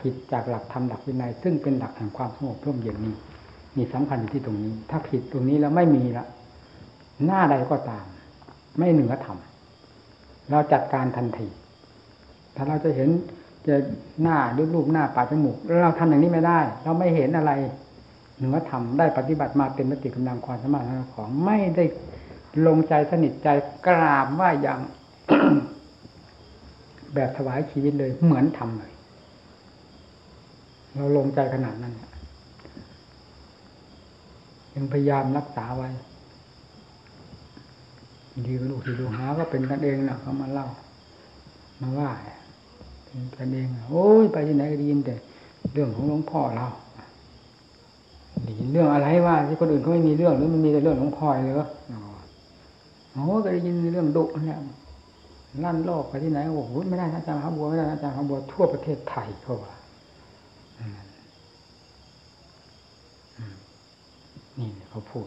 A: ผิดจากหลักธรรมหลักวินัย ซึ่งเป็นหลักแห่งความสงบร่มเย็นนี้มีสำคัญอยู่ที่ตรงนี้ ถ้าผิดตรงนี้แล้วไม่มีละหน้าใดก็ตาม ไม่เหนือธรรมเราจัดการทันที ถ้าเราจะเห็นจะหน้ารูปรูปหน้าปากจมูกเราทำอย่างนี้ไม่ได้ เราไม่เห็นอะไรเหนือธรรมได้ปฏิบัติมาเต็มมติกำลังความสามารถของไม่ได้ลงใจสนิทใจกราบว่าอย่างแบบถวายชีวิตเลยเหมือนทำเลย เราลงใจขนาดนั้นยังพยายามรักษาไว้ดีกับลูกที่ลูกหาก็เป็นกันเองนะเขามาเล่า มาว่าเป็นกันเองโอ้ยไปที่ไหนก็ได้ยินแต่ เรื่องของหลวงพ่อเราได้ยินเรื่องอะไรว่าที่คนอื่นเขาไม่มีเรื่องหรือมันมีแต่เรื่องหลวงพ่อเลยเหรอโอ้ก็ได้ยินเรื่องดุเนี่ยลั่นโลกไปที่ไหนโอ้โหไม่ได้นะอาจารย์ครับบัวไม่ได้นะอาจารย์ครับบัวทั่วประเทศไทยเขาว่าอืมอืม นี่เขาพูด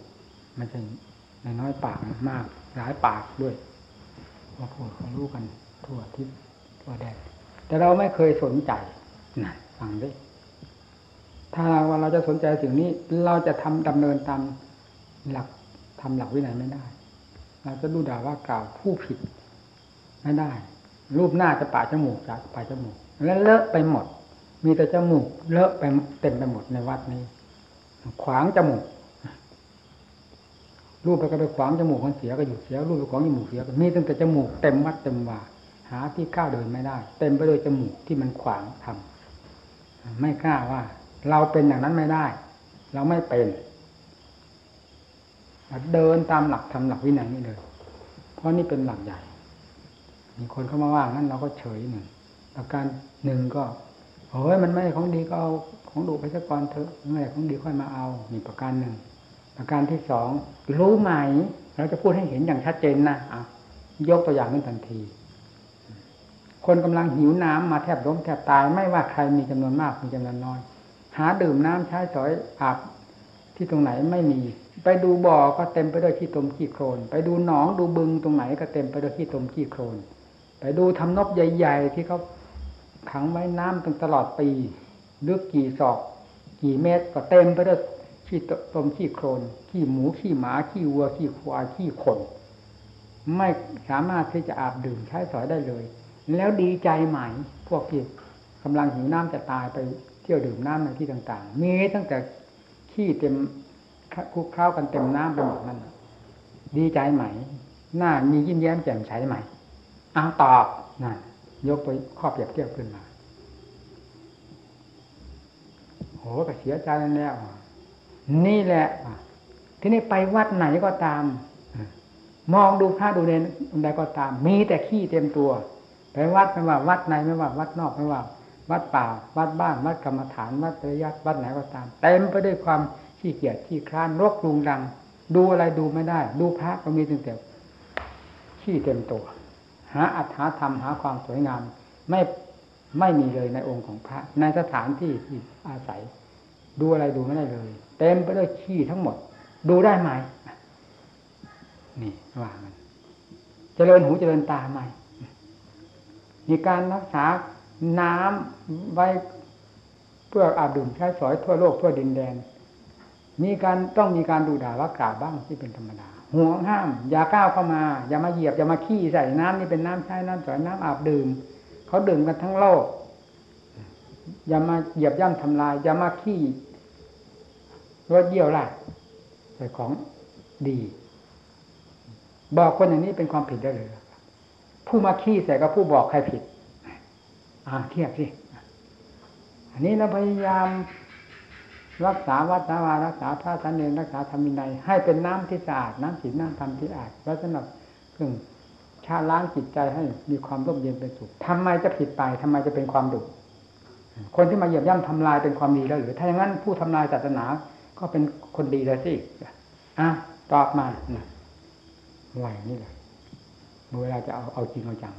A: ม่ใช่น้อยปากมาก หลายปากด้วยเขาพูดเขารู้กันทั่วทิศทั่วแดนแต่เราไม่เคยสนใจนะฟังด้วยถ้าว่าเราจะสนใจสิ่งนี้ เราจะทำดำเนินตามหลักทำหลักวินัยไม่ได้ เราจะดูด่าว่ากล่าวผู้ผิดไม่ได้ รูปหน้าจะป่าจมูกจากปาจมูก แล้วเลอะไปหมด มีแต่จมูกเลอะไปเต็มไปหมดในวัดนี้ ขวางจมูก รูปไปก็ไปขวางจมูกคนเสียก็อยู่เสียรูปไปขวางจมูกเสียก็มีตั้งแต่จมูกเต็มวัดเต็มว่าหาที่ก้าวเดินไม่ได้ เต็มไปด้วยจมูกที่มันขวางทำไม่กล้าว่า เราเป็นอย่างนั้นไม่ได้ เราไม่เป็นเดินตามหลักทำหลักวินัยนี่เลย เพราะนี่เป็นหลักใหญ่ มีคนเข้ามาว่างั้นเราก็เฉยหนึ่งประการหนึ่งก็โอ้ยมันไม่ของดีก็เอาของดูไปสักก่อนเถอะเมื่อไหร่ของดีค่อยมาเอามีประการหนึ่ง ประการที่สองรู้ไหมเราจะพูดให้เห็นอย่างชัดเจนนะอะยกตัวอย่างขึ้นทันที คนกำลังหิวน้ำมาแทบล้มแทบตายไม่ว่าใครมีจำนวนมากมีจำนวนน้อย หาดื่มน้ำใช้สอยอาบที่ตรงไหนไม่มี ไปดูบ่อก็เต็มไปด้วยขี้ตมขี้โคลนไปดูหนองดูบึงตรงไหนก็เต็มไปด้วยขี้ตมขี้โคลนไปดูทำนบใหญ่ ๆ ที่เขาขังไว้น้ำตั้งตลอดปีลึกกี่ศอก กี่เมตรก็เต็มไปด้วย ขี้ตมขี้โคลนขี้หมูขี้หมาขี้วัวขี้ควายขี้คนไม่สามารถที่จะอาบดื่มใช้สอยได้เลย แล้วดีใจไหมพวกที่กำลังหิวน้ำจะตายไปเที่ยวดื่มน้ำในที่ต่าง ๆ มีตั้งแต่ขี้เต็มคุกเข้ากันเต็มน้ำไปหมดนั่นดีใจไหม หน้ามียิ้มแย้มแจ่มใสไหมอ้าวตอบนั่นยกตัวข้อเปรียบเทียบขึ้นมาโหก็เสียใจแล้ว นี่แหละ ที่นี่ไปวัดไหนก็ตาม มองดูพระดูเนรใดก็ตาม มีแต่ขี้เต็มตัวไปวัดไม่ว่า วัดในไม่ว่า วัดนอกไม่ว่า วัดป่า วัดบ้าน วัดกรรมฐาน วัดปริยัติวัดไหนก็ตามเต็มไปด้วยความขี้เกียจขี้คร้านรกรุงรัง ดูอะไรดูไม่ได้ ดูพระก็มีตั้งแต่ขี้เต็มตัว หาอัตถาธรรมหาความสวยงามไม่ไม่มีเลยในองค์ของพระ ในสถานที่ที่อาศัย ดูอะไรดูไม่ได้เลย เต็มไปด้วยขี้ทั้งหมด ดูได้ไหมนี่ว่ามันเจริญหูเจริญตาไหมมีการรักษาน้ำไว้เพื่ออาบดื่มใช้สอยทั่วโลกทั่วดินแดน มีการต้องมีการดูด่าว่ากล่าวบ้างที่เป็นธรรมดาห่วงห้าม อย่าก้าวเข้ามา อย่ามาเหยียบ อย่ามาขี้ใส่น้ำนี่เป็นน้ำใช้น้ำสอยน้ำอาบดื่มเขาดื่มกันทั้งโลก อย่ามาเหยียบย่ำทำลาย อย่ามาขี้ รถเยี่ยวล่ะใส่ของดี บอกคนอย่างนี้เป็นความผิดได้เลยผู้มาขี้ใส่กับผู้บอกใครผิด อ่าเทียบสิอันนี้เราพยายามรักษาวัดนาวารักษาพระสันเนรรักษาธรรมินัยให้เป็นน้ำที่สะอาดน้ำศีลน้ำธรรมที่สะอาดแล้วสำหรับเครื่องชาล้างจิตใจให้มีความร่มเย็นเป็นสุขทำไมจะผิดไปทำไมจะเป็นความดุคนที่มาเหยียบย่ำทำลายเป็นความดีแล้วหรือถ้าอย่างนั้นผู้ทำลายศาสนา ก็เป็นคนดีแล้วสิอะตอบมาไหวนี่แหละเวลาจะเอาเอาจริงเอาจัง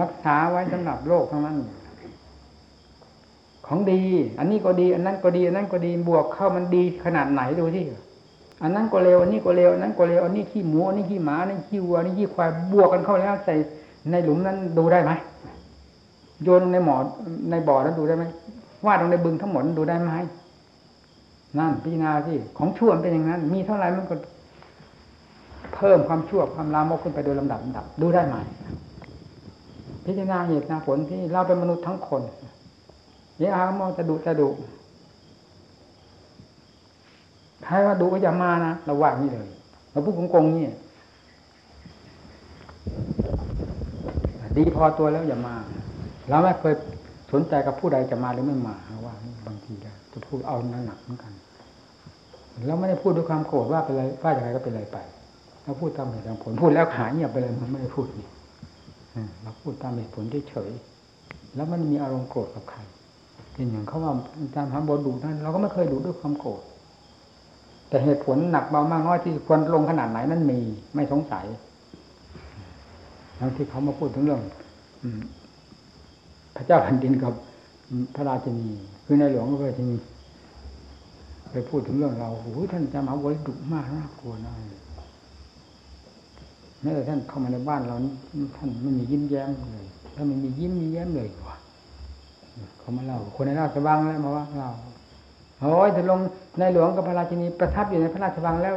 A: รักษาไว้สำหรับโลกทั้งนั้น ของดี อันนี้ก็ดี อันนั้นก็ดี อันนั้นก็ดี บวกเข้ามันดีขนาดไหนดูที่อันนั้นก็เลวอันนี้ก็เลวอันนั้นก็เลวอันนี้ขี้หมู อันนี้ขี้หมา อันนี้ขี้วัว อันนี้ขี้ควาย บวกกันเข้าแล้วใส่ในหลุมนั้นดูได้ไหม โยนในหมอในบ่อนั้นดูได้ไหมวาดลงในบึงทั้งหมดดูได้ไหม นั่นพิจารณาสิของชั่วเป็นอย่างนั้น มีเท่าไหร่มันก็ เพิ่มความชั่วความลามกขึ้นไปโดยลำดับลำดับ ดูได้ไหมพิจารณาเหตุนาผลที่เราเป็นมนุษย์ทั้งคนเนี่ยอามอจะดุจะดุใครว่าดุก็อย่ามานะเราว่านี่เลยเราพูดโกงๆนี่ดีพอตัวแล้วอย่ามา เราไม่เคยสนใจกับผู้ใดจะมาหรือไม่มาว่า จะพูดเอาหนักเหมือนกันเราไม่ได้พูดด้วยความโกรธว่าเป็นไรว่าอย่างไรก็เป็นไรไปเราพูดตามเหตุตามผลพูดแล้วหายเงียบไปเลยมันไม่ได้พูดนี่เราพูดตามเหตุผลเฉยๆแล้วมันมีอารมณ์โกรธกับใครเป็นอย่างเขาว่าอาจารย์พระบดุนั่นเราก็ไม่เคยดูด้วยความโกรธแต่เหตุผลหนักเบามากน้อยที่ควรลงขนาดไหนนั้นมีไม่สงสัยแล้วที่เขามาพูดถึงเรื่องพระเจ้าแผ่นดินกับ พระราชินี คือในหลวงก็พระราชินีไปพูดถึงเรื่องเราโอ้ยท่านจะมาไว้ดุมากน่ากลัวนะแม้แต่ท่านเข้ามาในบ้านเราท่านไม่มียิ้มแย้มเลยถ้าไม่มียิ้มมีแย้มเลยว่ะเขามาเล่าคนในราชวังแล้วมาว่าเราโอ้ยถ้าลงในหลวงกับพระราชินีประทับอยู่ในพระราชวังแล้ว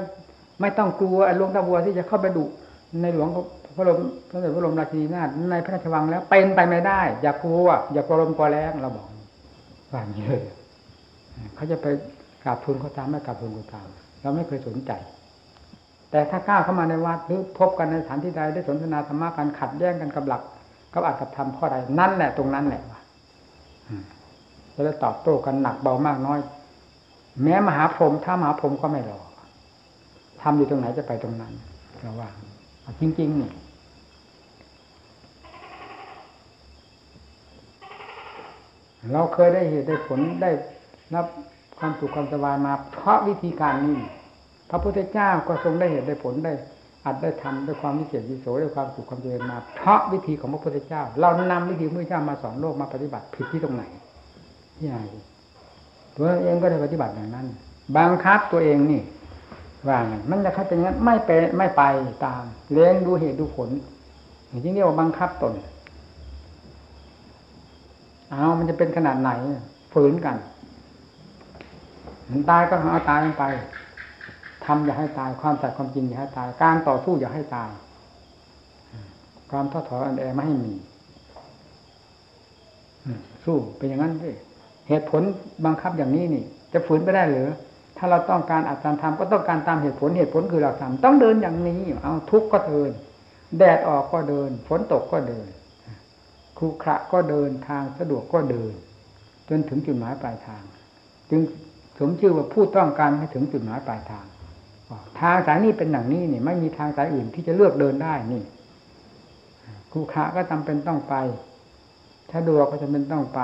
A: ไม่ต้องกลัวไอ้ลงตะบัวที่จะเข้าไปดุในหลวง พระบรมพระเดชพระบรมราชินีนาถในพระราชวังแล้วเป็นไปไม่ได้ อย่ากลัว อย่ากลัวลมกลัวแรงเราบอกว่าอย่างนี้เลยเขาจะไปกราบทูลเขาตามไม่กราบทูลเขาตาม เราไม่เคยสนใจ แต่ถ้าก้าวเข้ามาในวัดหรือพบกันในสถานที่ใดได้สนทนาธรรมะกันขัดแย้งกันกับหลักกับอัตธรรมข้อใดนั่นแหละตรงนั้นแหละว่ะจะได้ตอบโต้กันหนักเบามากน้อย แม้มหาพรหมถ้ามหาพรหมก็ไม่รอทำอยู่ตรงไหนจะไปตรงนั้นเราว่าจริงๆนี่ เราเคยได้เหตุได้ผลได้รับความสุขความสบายมา เพราะวิธีการนี้ พระพุทธเจ้าก็ทรงได้เหตุได้ผลได้ อัดได้ทำด้วยความวิเศษวิโสด้วยความสุขความเจริญมา เพราะวิธีของพระพุทธเจ้า เรานำวิธีพระพุทธเจ้ามาสอนโลกมาปฏิบัติผิดที่ตรงไหนที่ไหนตัวเองก็ได้ปฏิบัติอย่างนั้นบังคับตัวเองนี่ว่าไงมันจะให้เป็นอย่างนั้นไม่ไปไม่ไปตาม เลี้ยงดูเหตุดูผลอย่างที่เรียกว่าบังคับตน เอามันจะเป็นขนาดไหนฝืนกัน มันตายก็เอาตายไปทำอย่าให้ตาย ความสัตย์ความจริงอย่าให้ตาย การต่อสู้อย่าให้ตาย ความท้อถอยอันแอไม่ให้มีสู้เป็นอย่างนั้นด้วยเหตุผลบังคับอย่างนี้นี่ จะฝืนไปได้หรือถ้าเราต้องการอัตตาธรรมก็ต้องการตามเหตุผลเหตุผลคือเราทำต้องเดินอย่างนี้ เอาทุกข์ก็เดิน แดดออกก็เดินฝนตกก็เดิน ครูขระก็เดินทางสะดวกก็เดิน จนถึงจุดหมายปลายทาง จึงสมชื่อว่าผู้ต้องการให้ถึงจุดหมายปลายทางทางสายนี้เป็นอย่างนี้นี่ไม่มีทางสายอื่นที่จะเลือกเดินได้นี่ครูขะก็จำเป็นต้องไปถ้าดวกก็จำเป็นต้องไป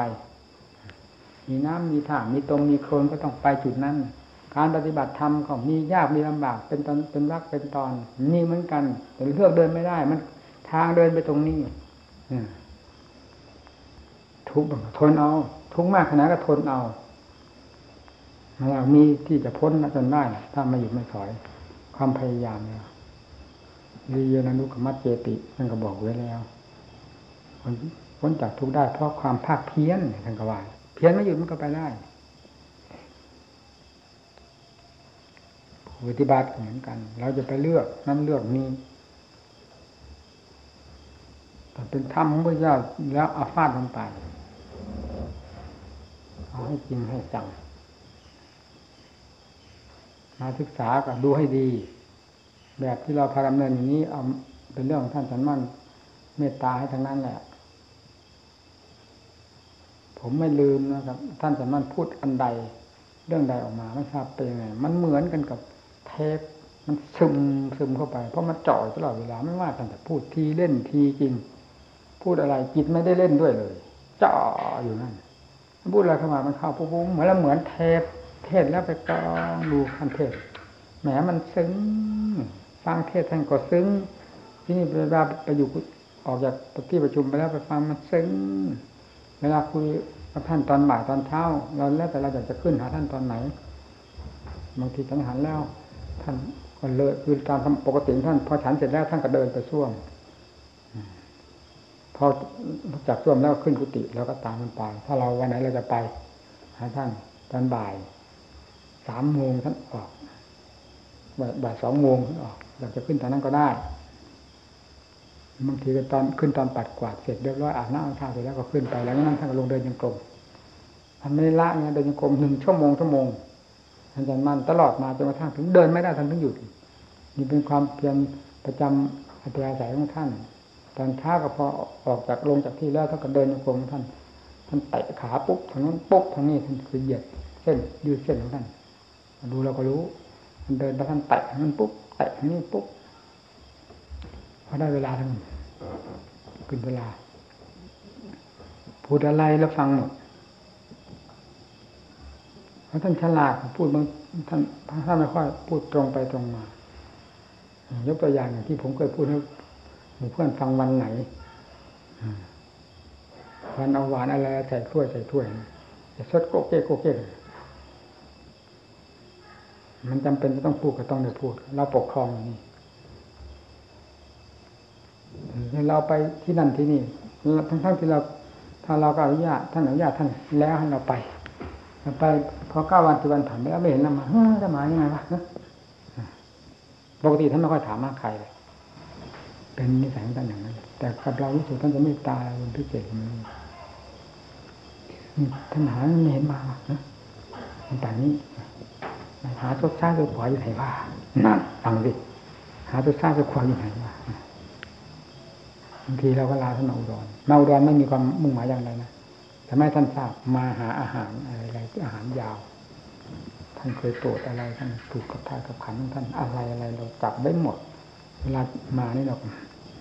A: มีน้ำมีท่ามีตรงมีโคลนก็ต้องไปจุดนั้น การปฏิบัติธรรมก็มียากมีลำบากเป็นตอนเป็นรักเป็นตอนนี่เหมือนกันแต่เลือกเดินไม่ได้ มันทางเดินไปตรงนี้ ทุกข์ทนเอา ทุกข์มากขนาดก็ทนเอามันมีที่จะพ้นจนได้ถ้าไม่หยุดไม่ถอย ความพยายามเนี่ยรียนานุกมัจเจติท่านก็บอกไว้แล้วพ้นจากทุกข์ได้เพราะความภาคเพี้ยนท่านก็ว่าเพี้ยนไม่หยุดมันก็ไปได้ปฏิบัติเหมือนกัน เราจะไปเลือกนั้นเลือกนี้แต่เป็นธรรมของพระเจ้าแล้วเอาฟาดลงไป เอาให้จริงให้จังมาศึกษากับดูให้ดี แบบที่เราพาดำเนินอย่างนี้เอาเป็นเรื่องของท่านสันมั่นเมตตาให้ทั้งนั้นแหละ ผมไม่ลืมนะครับ ท่านสันมั่นพูดอันใด เรื่องใดออกมาไม่ทราบเป็นยังไง มันเหมือนกันกับเทปมันซึมซึมเข้าไป เพราะมันจ่อยตลอดเวลาไม่ว่าท่านจะพูดทีเล่นทีจริง พูดอะไรจิตไม่ได้เล่นด้วยเลยจ่ออยู่นั่น พูดอะไรเข้ามามันเข้าปุ๊บเหมือนแล้วเหมือนเทปเทศแล้วไปกองดูท่านเทศแหมมันซึ้งฟังเทศท่านก็ซึ้ง ที่นี่เวลาไปอยู่ออกจากที่ประชุมไปแล้วไปฟังมันซึ้งเวลาคุยกับท่านตอนบ่ายตอนเช้า เราแล้วแต่เราอยากจะขึ้นหาท่านตอนไหนบางทีสังหารแล้ว ท่านก็เลยคือตามปกติท่านพอฉันเสร็จแล้วท่านก็เดินไปส้วม พอจากส้วมแล้วขึ้นกุฏิแล้วก็ตามมันไป ถ้าเราวันไหนเราจะไป หาท่านตอนบ่ายสามโมงท่านออกบ่ายสองโมงท่านออกอยากจะขึ้นตอนนั้นก็ได้บางทีก็ตอนขึ้นตอนปัดกวาดเสร็จเรียบร้อยอาบน้ำอาบท่าเสร็จแล้วก็ขึ้นไปแล้วนั่นท่านก็ลงเดินยังกลมท่านไม่ละเนี่ยเดินยังกลมหนึ่งชั่วโมงชั่วโมงท่านจันมันตลอดมาจนกระทั่งถึงเดินไม่ได้ท่านถึงหยุดนี่เป็นความเพียรประจำอัธยาศัยของท่าน ตอนเช้าก็พอออกจากลงจากที่แล้วท่านก็เดินยังกมท่านท่านเตะขาปุ๊บทางนั้นปุ๊บทางนี้ท่านคือเหยียดเส้นยืดเส้นของท่านดูเราก็รู้มันเดินไปท่านแตะมันปุ๊บแตะนี่ปุ๊บพอได้เวลาทั้งขึ้นเวลา พูดอะไรแล้วฟังหมดเพราะท่านฉลาดพูดบางท่านท่านไม่ค่อยพูดตรงไปตรงมายกตัวอย่างอย่างที่ผมเคยพูดให้ เพื่อนฟังวันไหนวันเอาหวานอะไรใส่ถ้วยใส่ถ้วยจะสดโกเก้โกเก้มันจำเป็นจะต้องพูดก็ต้องได้พูด เราปกครองอย่างนี้เราไปที่นั่นที่นี่ทั้งทั้งที่เราถ้าเราก็อนุญาตท่านอนุญาตท่านแล้วให้เราไปไปพอเก้าวันสิบวันผ่านไปแล้วไม่เห็นเรามาเฮ้ยจะมายังไงวะปกติท่านไม่ค่อยถามมาใครเลย เป็นนิสัยของท่านอย่างนั้น แต่กับเรารู้สึกท่านจะไม่ตายเป็นพิเศษมันท่านหาไม่เห็นมานะแต่นี้ หาตัวซ่าตัวขวาอยู่ไหนว่านั่นฟังสิหาตัวซ่าตัวขวาอยู่ไหนว่าบางทีเราก็ลาท่านมาอุดรมาอุดรไม่มีความมุ่งหมายอย่างไรนะแต่ไม่ท่านทราบมาหาอาหารอะไรที่อาหารยาว ท่านเคยโปรดอะไรท่านถูกกับทายกับขันท่านอะไรอะไรเราจับได้หมดเวลามานี่เรา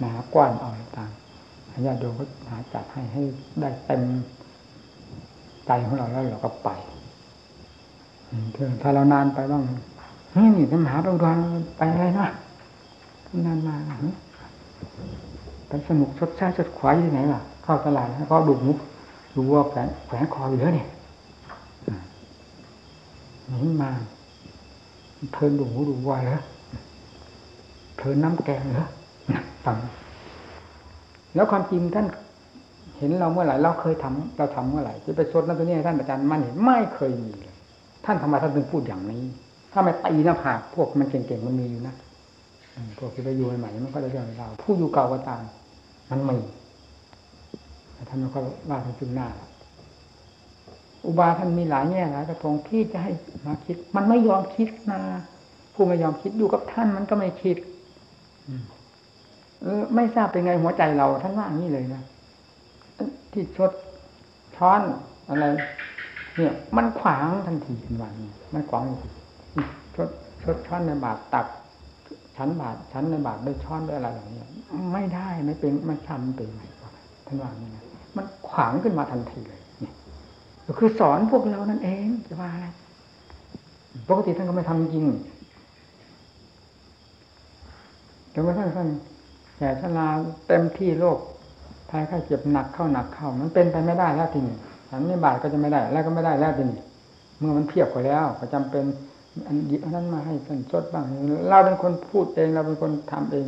A: มาหากว้านเอาต่างญาติโยมก็หาจัดให้ให้ได้เต็มใจของเราแล้วเราก็ไปถ้าเรานานไปบ้างนี่นี่จะหาไปอุดรไปอะไรนะนานมาไปสนุกชดใช้ชดขวายที่ไหนล่ะ เข้าตลาดแล้วก็ดูมุกดูว่าแขวนแขวนคออยู่แล้วเนี่ยนี่มาเพลินดูหูดูว่าเหรอ เพลินน้ำแกงเหรอฟังแล้วความจริงท่านเห็นเราเมื่อไหร่เราเคยทำเราทำเมื่อไหร่จะไปสดนั่นตัวนี้ท่านอาจารย์มันเห็นไม่เคยมีเลยท่านทำไมท่านถึงพูดอย่างนี้ ถ้าไม่ตีหน้าผากพวกมันเก่งๆมันมีอยู่นะพวกที่ไปอยู่ใหม่มันก็จะเรื่องเราผู้อยู่เก่าก็ตามมันมีแต่ท่านไม่ค่อยว่าถึงจุดหน้าอุบาท่านมีหลายแง่หลายกระทงที่จะให้มาคิด มันไม่ยอมคิดนะผู้ไม่ยอมคิดอยู่กับท่านมันก็ไม่คิด เออ ไม่ทราบเป็นไงหัวใจเราท่านว่างี้เลยนะที่ชดช้อนอะไร เนี่ย มันขวางทันทีเป็นวันมันขวางชดชดช้อนในบาทตักชั้นบาทชั้นในบาทด้วยช้อนด้วยอะไรอย่างนี้ยไม่ได้ไม่เป็นไม่ทำเป็นไงท่านว่างี้นะมันขวางขึ้นมาทันทีเลยเนี่ยคือสอนพวกเรานั่นเองจะว่าอะไรปกติท่านก็ไม่ทำจริง จนกระทั่งท่านแก่ชราเต็มที่โรคภัยไข้เจ็บหนักเข้าหนักเข้า มันเป็นไปไม่ได้แล้วทีนี้ฉันไม่บาทก็จะไม่ได้ แล้วก็ไม่ได้แล้วทีนี้เมื่อมันเทียบกันแล้ว ก็จำเป็นอันหยิบอันนั้นมาให้ท่านชดบ้างเราเป็นคนพูดเองเราเป็นคนทำเอง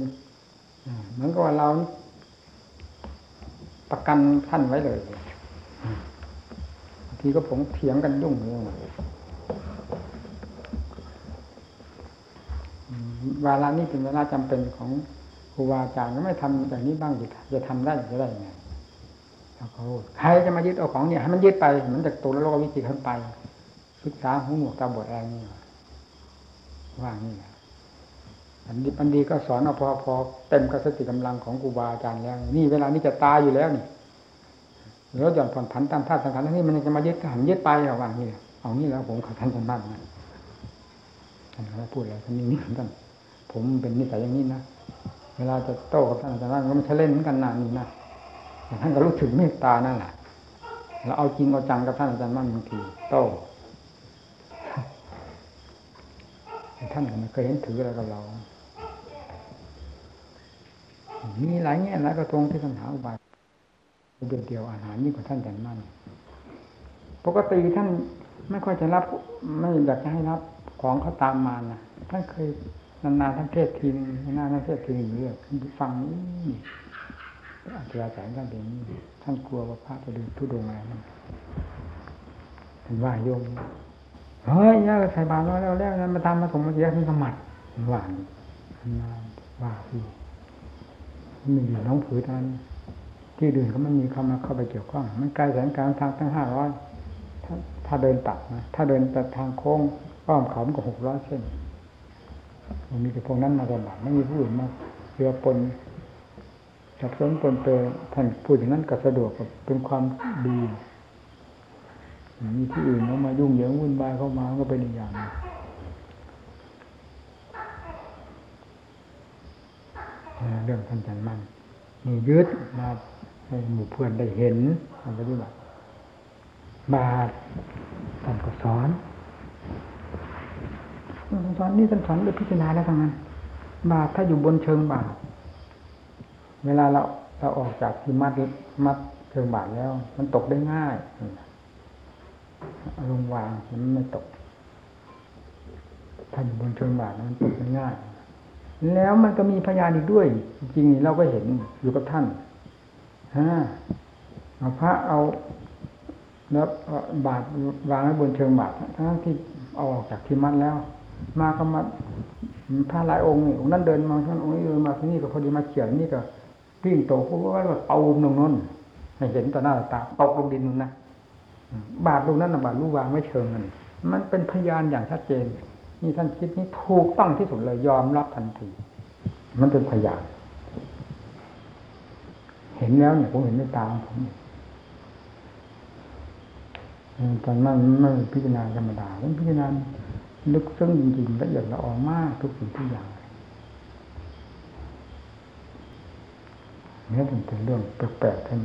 A: เหมือนกับว่าเราประกันท่านไว้เลยทีก็ผมเถียงกันยุ่งเลย เวลานี้เป็นเวลาจำเป็นของครูบาอาจารย์ก็ไม่ทำอย่างนี้บ้างจะทำได้จะได้ยังไงใครจะมายึดเอาของเนี่ยให้มันยึดไปเหมือนจากตัวโลกวิจิตขึ้นไป ศึกษาหูหมวกตาบอดอะไรนี่ว่านี่แหละอันดีอันดีก็สอนเอาพอพอเต็มกสติกำลังของครูบาอาจารย์แล้ว นี่เวลานี้จะตายอยู่แล้วนี่แล้วหย่อนผ่อนผันตามธาตุสังขารนี่มันจะมายึดหันยึดไปเอาว่านี่เอานี่แล้วผมขัดท่านท่านนั่นนะท่านพูดอะไรท่านนี่ท่าน ผมเป็นนิสัยอย่างนี้นะเวลาจะโต้กับท่านอาจารย์ก็ไม่ใช่เล่นเหมือนกันนานนี่นะท่านก็รู้ถึงเมตตานั่นแหละเราเอาจริงเอาจังกับท่านอาจารย์มั่นบางทีโต้ท่านก็ไม่เคยเห็นถืออะไรกับเรา มีหลายแง่หลายกระทงที่ท่านหาอุบายเดียวเดียวอาหารยิ่งกว่าท่านอาจารย์มั่น ปกติท่านไม่ค่อยจะรับ ไม่อยากจะให้รับของเขาตามมานะท่านเคย นานๆท่านเทศทีนึงนานๆท่านเทศทีนึงเรื่องฟังนี่อาจารย์สายท่านเป็นท่านกลัวว่าพระจะดืนทุดงอะไรนั่นเห็นว่าโยมเฮ้ยย่าใส่บาตรแล้วแล้วนั้นมาทำมาสมมาเสียท่านสมัดหวานมาว่าพี่มีอยู่น้องผือท่านที่ดื่นก็ไม่มีเข้ามาเข้าไปเกี่ยวข้อง มันไกลแสนกลางทางตั้งห้าร้อยถ้าถ้าเดินตัดนะถ้าเดินตัดทางโค้งอ้อมเขามันก็หกร้อยเส้น มันมีแต่พวกนั้นมาระบาดไม่มีผู้อื่นมาเรือปนสับสมปนเปื้อท่านพูดอย่างนั้นก็สะดวกเป็นความดีมีที่อื่นเขามายุ่งเหยิงวุ่นวายเข้ามาก็เป็นอีกอย่างเรื่องท่านจันมันมียึดมาให้หมู่เพื่อนได้เห็นการปฏิบัติบาทท่านก็สอน ตอนนี้ท่านสอนด้วยพิจารณาแล้วทั้งนั้น บาทถ้าอยู่บนเชิงบาท เวลาเราเราออกจากที่มัดมัดเชิงบาทแล้ว มันตกได้ง่ายลงวางมันไม่ตก ถ้าอยู่บนเชิงบาทมันตกได้ง่าย แล้วมันก็มีพยานอีกด้วย จริงๆเราก็เห็นอยู่กับท่านฮะเอาพระเอาแล้วบาทวางไว้บนเชิงบาททั้งที่เอาออกจากที่มัดแล้ว มาก็มาพระหลายองค์นี่องค์นั้นเดินมาท่านองค์นี้เดินมาที่นี่ก็พอดีมาเขียนนี่ก็วิ่งโตเพราะว่าเอาตรงนั้นให้เห็นต่อหน้าต่อตาตกลงดินนู่นนะบาทตรงนั้นนะบาทลูกวางไม่เชิงนั่นมันเป็นพยานอย่างชัดเจน นี่ท่านคิดนี้ถูกต้องที่สุดเลยยอมรับทันที มันเป็นพยาน เห็นแล้วเนี่ยผมเห็นด้วยตาผมตอนนั้นไม่พิจารณาธรรมดาต้องพิจารณา ลึกซึ้งจริงๆละเอียดละออมากทุกสิ่งทุกอย่างนี่เป็นเรื่องแปลกๆท่าน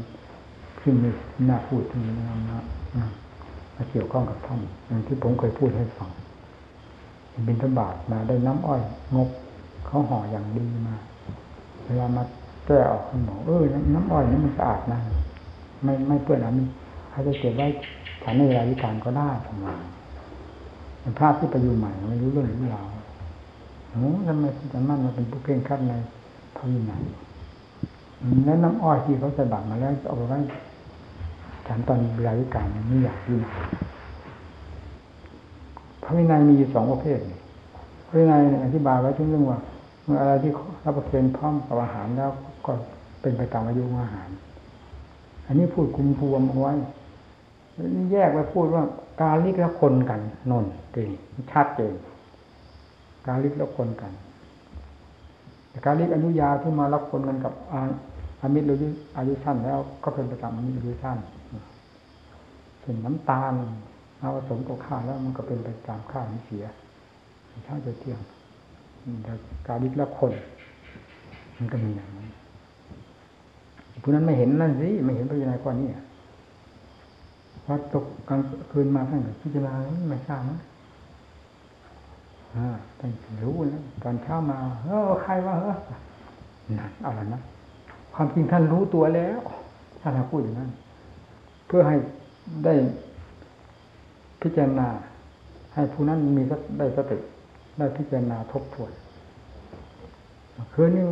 A: ขึ้นมีน่าพูดที่นี่นะนะมาเกี่ยวข้องกับท่านอย่างที่ผมเคยพูดให้ฟังบินทบาทมาได้น้ำอ้อย งบเขาห่ออย่างดีมาเวลามาแก้ออกคุณหมอเออน้ำอ้อยนี่มันสะอาดนะไม่ไม่เปื้อนอันนี้เขาจะเก็บไว้ฉันในเวลาวิการก็ได้ทำไมเป็ นภาพที่ไปอยู่ใหม่ไม่รู้เรื่องหรือเปล่าโอ้ทำไมอาจารย์มั่นมาเป็นผู้เก่งขัดในพระวินัยแล้วน้ำอ้อยที่เขาใส่บาตรมาแล้วเอาไปไว้ฉันตอนเวลาวิการไม่อยากอยู่พระวินัยมีสองประเภทพระวินัยอธิบายไว้ถึงเรื่องว่าเมื่ออะไรที่รับประเคนพร้อมกับอาหารแล้วก็เป็นไปตามอายุอาหาร อันนี้พูดคุมพวมเอาไว้ แยกไว้พูดว่าการลิกแล้วคนกันนนจริงชัดเจนการลิกแล้วคนกันแต่การลิกอนุญาที่มารับคนกันกับอามิตรหรืออายุสั้นแล้ว ก็เป็นไปตามอามิตรอายุสั้นเห็นน้ำตาลเอาผสมกับข้าวแล้วมันก็เป็นไปตามข้าวมันเสียเช้าจะเที่ยงแต่การลิกแล้วคน มันก็มีอย่างนั้นผู้นั้นไม่เห็นนั่นสิไม่เห็นพระยานข้อนี้ พอตกกลางคืนมาท่านก็พิจารณาไม่ทราบนะท่านรู้แล้วตอนเช้ามาเออใครว่าเออนั่นอะไรนะความจริงท่านรู้ตัวแล้วท่านพูดอย่างนั้น เพื่อให้ได้พิจารณา ให้ผู้นั้นมีได้สติได้พิจารณาทบทวนคืนนี้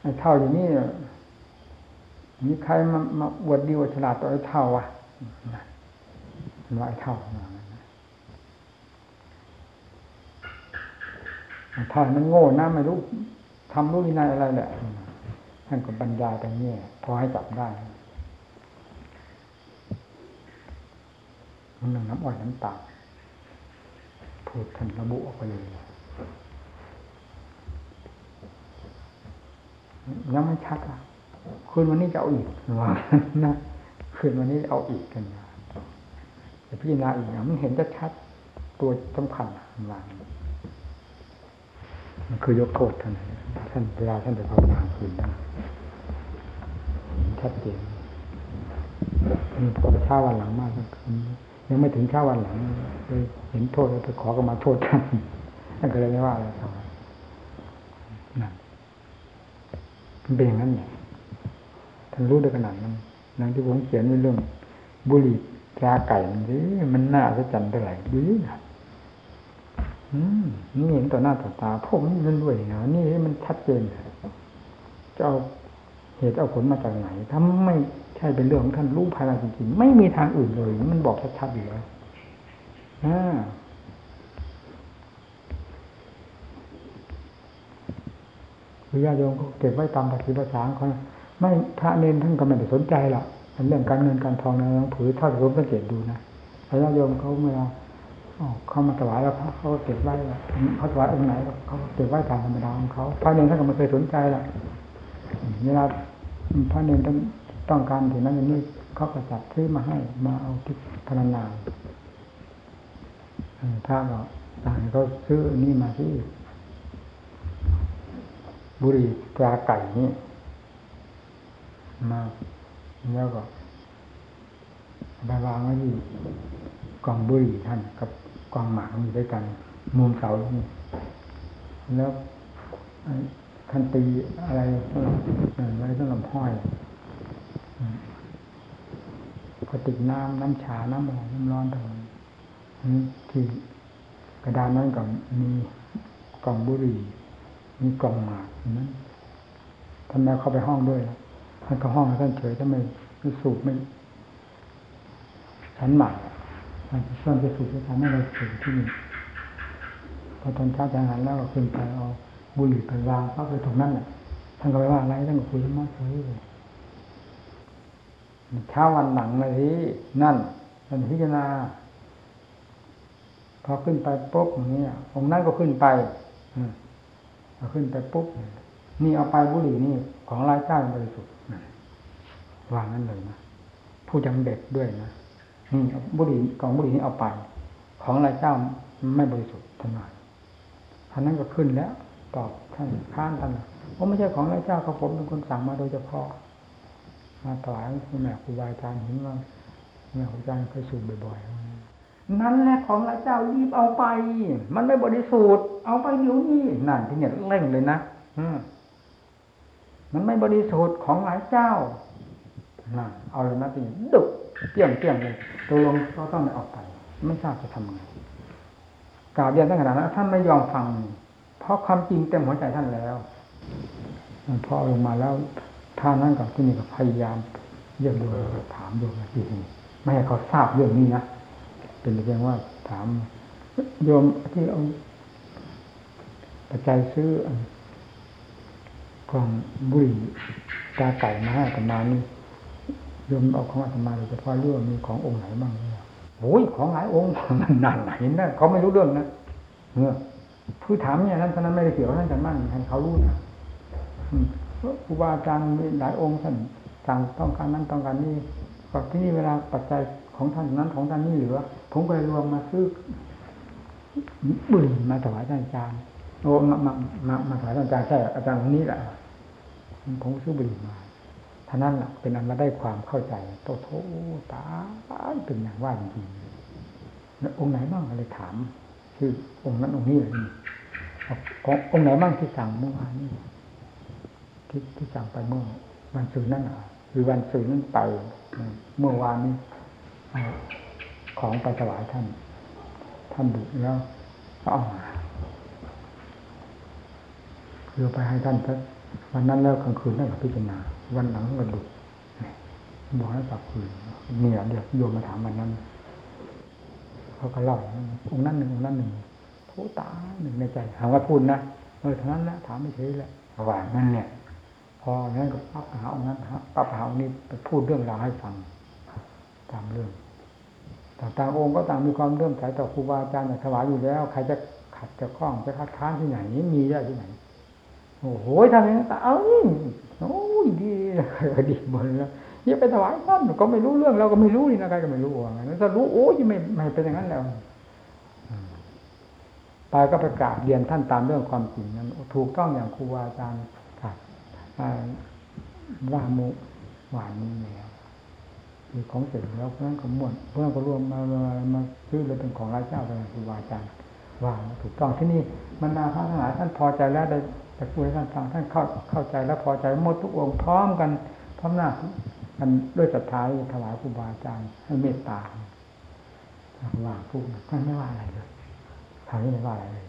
A: ไอ้เท่าอย่างนี้ มีใครมามาอวดดีอวดฉลาดต่อไอ้เท่าวะนว่าไอ้เท่าเท่ามันโง่นะไม่รู้ทำรู้วินัยอะไรแหละท่านก็บรรยายไปเนี่ยพอให้จับได้มันหนึ่งน้ำอ้อยน้ำตาลพูดท่านระบุออกไปเลยยังไม่ชัดอะ คืนวันนี้จะเอาอีกว่านะคืนวันนี้เอาอีกกันนะจะพิจารณาอีกนะมันเห็นจะชัดตัวสำคัญวางมันคือยกโทษท่านท่านเวลาท่านไปภาวนาคืนนะชัดเจนมีพอเช้าวันหลังมากยังไม่ถึงเช้าวันหลังเลยเห็นโทษเลยไปขอกรมาโทษท่านท่านก็เลยไม่ว่าอะไรครับนั่นมันเป็นอย่างนั้นเนี่ย ท่านรู้ได้ขนาดนั้นนังที่ผมเขียนในเรื่องบุหรี่ตราไก่มันดิมันน่าจะจันเท่าไหร่ดีนะอืมนี่เห็นต่อหน้าต่อตาผมมันด้วยนะนี่มันชัดเจนจะเอาเหตุเอาผลมาจากไหนถ้าไม่ใช่เป็นเรื่องของท่านรู้ภายในจริงๆไม่มีทางอื่นเลย มันบอกชัดๆอยู่แล้วอ่าคือญาติโยมก็เก็บไว้ตามภาษีภาษาเขา ไม่พระเนนท่านก็ไม่ได้สนใจหรอกเรื่องการเงินการทองในหนังผือถ้าผมสังเกตดูนะพระญาติโยมเขาเมื่อเขามาถวายแล้วเขาเก็บไว้เขาถวายองค์ไหนเขาเก็บไว้ตามธรรมดาของเขาพระเนนท่านก็ไม่เคยสนใจหรอกเวลาพระเนนท่านต้องการถึงนั้นอย่างนี้เขาก็จัดซื้อมาให้มาเอาที่พนันนาถ้าเราต่างเขาซื้อนี่มาที่บุรีปลาไก่นี่ มาแล้วก็ไปวางไว้ที่กองบุหรี่ท่านกับกองหมากมีด้วยกัน มุมเสานี่แล้วท่านตีอะไรสำหรับอะไรสำหรับห้อยกระติกน้ำน้ำชา น้ำอะไรน้ำร้อนต่างที่กระดานนั้นก็มีกล่องบุหรี่ มีกล่องหมากนั้นท่านแม่เข้าไปห้องด้วย ท่านก็ห้องท่านเฉยท่านไม่ไม่สูบไม่ชั้นหมากท่านส่วนจะสูบจะทำให้เราสูบที่นี่พอตอนเช้าจะหันแล้วก็ขึ้นไปเอาบุหรี่ไปวางเข้าไปตรงนั้นแหละท่านก็ไปว่าอะไรท่านก็คุยมากเลยเช้าวันหลังเลยที่นั่นท่านพิจารณาพอขึ้นไปปุ๊บอย่างนี้องค์นั้นก็ขึ้นไปพอขึ้นไปปุ๊บนี่เอาไปบุหรี่นี่ของรายเจ้าบริสุทธิ์ วางนั้นเลยนะผู้จำเด็กด้วยนะนี่บุหรี่กองบุหรี่นี่เอาไป ของรายเจ้าไม่บริสุทธิ์ท่านว่ท่านนั้นก็ขึ้นแล้ว ตอบท่านข้านท่านว่าไม่ใช่ของรายเจ้าเขาผมเป็นคนสั่งมาโดยเฉพาะมาถวายคุณแม่ครูบาอาจารย์เห็นว่าแม่ครูอาจารย์เคยสูบบ่อยๆนั่นแหละของรายเจ้ารีบเอาไป มันไม่บริสุทธิ์เอาไปเดี๋ยวนี้นั่นที่เนี่ยเร่งเลยนะอืมันไม่บริสุทธิ์ของหลายเจ้า น่ะเอาเลยนะทีนี้ดุเปี่ยงเปี่ยงเลยตัวลงก็ต้องไปออกไป ไม่ทราบจะทำไงกล่าวเรียนตั้งขนาดนั้นท่านไม่ยอมฟัง เพราะความจริงเต็มหัวใจท่านแล้วพอลงมาแล้วท่านั้นกับที่นี่ก็พยายามเยี่ยมโยมถามโยมที่นี่ไม่ให้เขาทราบเรื่องนี้นะเป็นเพียงว่าถามโยมที่เอาปัจจัยซื้อกล่องบุหรี่ตาไก่มาให้กันมานี่ โยมเอาของอาตมาโดยเฉพาะเรื่องมีขององค์ไหนบ้างเนี่ยโอ้ยของหลายองค์นั่นไหนนะเขาไม่รู้เรื่องนะเนื่อผู้ถามเนี่ยนั้นท่านนั้นไม่ได้เกี่ยวท่านกันมั่งให้เขารู้นะครูบาอาจารย์มีหลายองค์ท่านสั่งต้องการนั้นต้องการนี้ก็ที่นี่เวลาปัจจัยของท่านนั้นของท่านนี่เหลือ ผมก็เลยรวมมาซื้อบุหรี่มาถวายท่านอาจารย์โอ้มามามาถวายท่านอาจารย์ใช่อาจารย์คนนี้แหละผมซื้อบุหรี่มา ท่านั้นแหละเป็นอันมาได้ความเข้าใจโตโตตาเป็นอย่างว่าจริงๆองค์ไหนบ้างอะไรถาม คือองค์นั้นองค์นี้เลยขององค์ไหนบ้างที่สั่งเมื่อวานนี้ที่ที่สั่งไปเมื่อวันศุกร์นั่นอะคือวันศุกร์นั้นไปเมื่อวานนี้ของไปถวายท่าน ท่านดุแล้วก็เอามาคือไปให้ท่านวันนั้นแล้วกลางคืนนั่นพิจารณา วันหลังก็ดุบอกให้กลับคืนเนี่ยเดี๋ยวโยมมาถามวันนั้นเขาก็เล่าองค์นั้นหนึ่งองค์นั้นหนึ่งโทตาหนึ่งในใจถามว่าพูดนะเออเท่านั้นแหละถามไม่เฉยแหละว่านั่นเนี่ยพอนั้นก็ปั๊บหาองค์นั้นปั๊บหาองค์นี้ไปพูดเรื่องราวให้ฟังตามเรื่องต่างองค์ก็ต่างมีความเริ่มใสต่อครูบาอาจารย์ถวายอยู่แล้ว ใครจะขัดจะคล้องจะคัดค้านที่ไหน มีได้ที่ไหน โอ้โหทำอย่างนี้เอ้า โอ้ยดีดีหมดแล้วอย่าไปถวายท่านก็ไม่รู้เรื่องเราก็ไม่รู้นี่นะใครก็ไม่รู้ว่างั้นถ้ารู้โอ้ยไม่ไม่เป็นอย่างนั้นแล้วไปก็ประกาศเรียนท่านตามเรื่องความจริงนั้นถูกต้องอย่างครูอาจารย์ว่ามุหวานนี้แล้วมีของเสร็จแล้วเพื่อนก็ม่วนเพื่อนก็รวมมามาซื้อเลยเป็นของรายเจ้าเป็นครูอาจารย์ว่าถูกต้องที่นี่บรรดาพระทั้งหายท่านพอใจแล้วได้ แต่พูดให้ท่านฟังท่านเข้าเข้าใจแล้วพอใจหมดทุกองค์พร้อมกันพร้อมหน้ากันด้วยศรัทธาถวายครูบาอาจารย์ให้เมตตาว่าพูดท่านไม่ว่าอะไรเลยท่านไม่ว่าอะไรเลย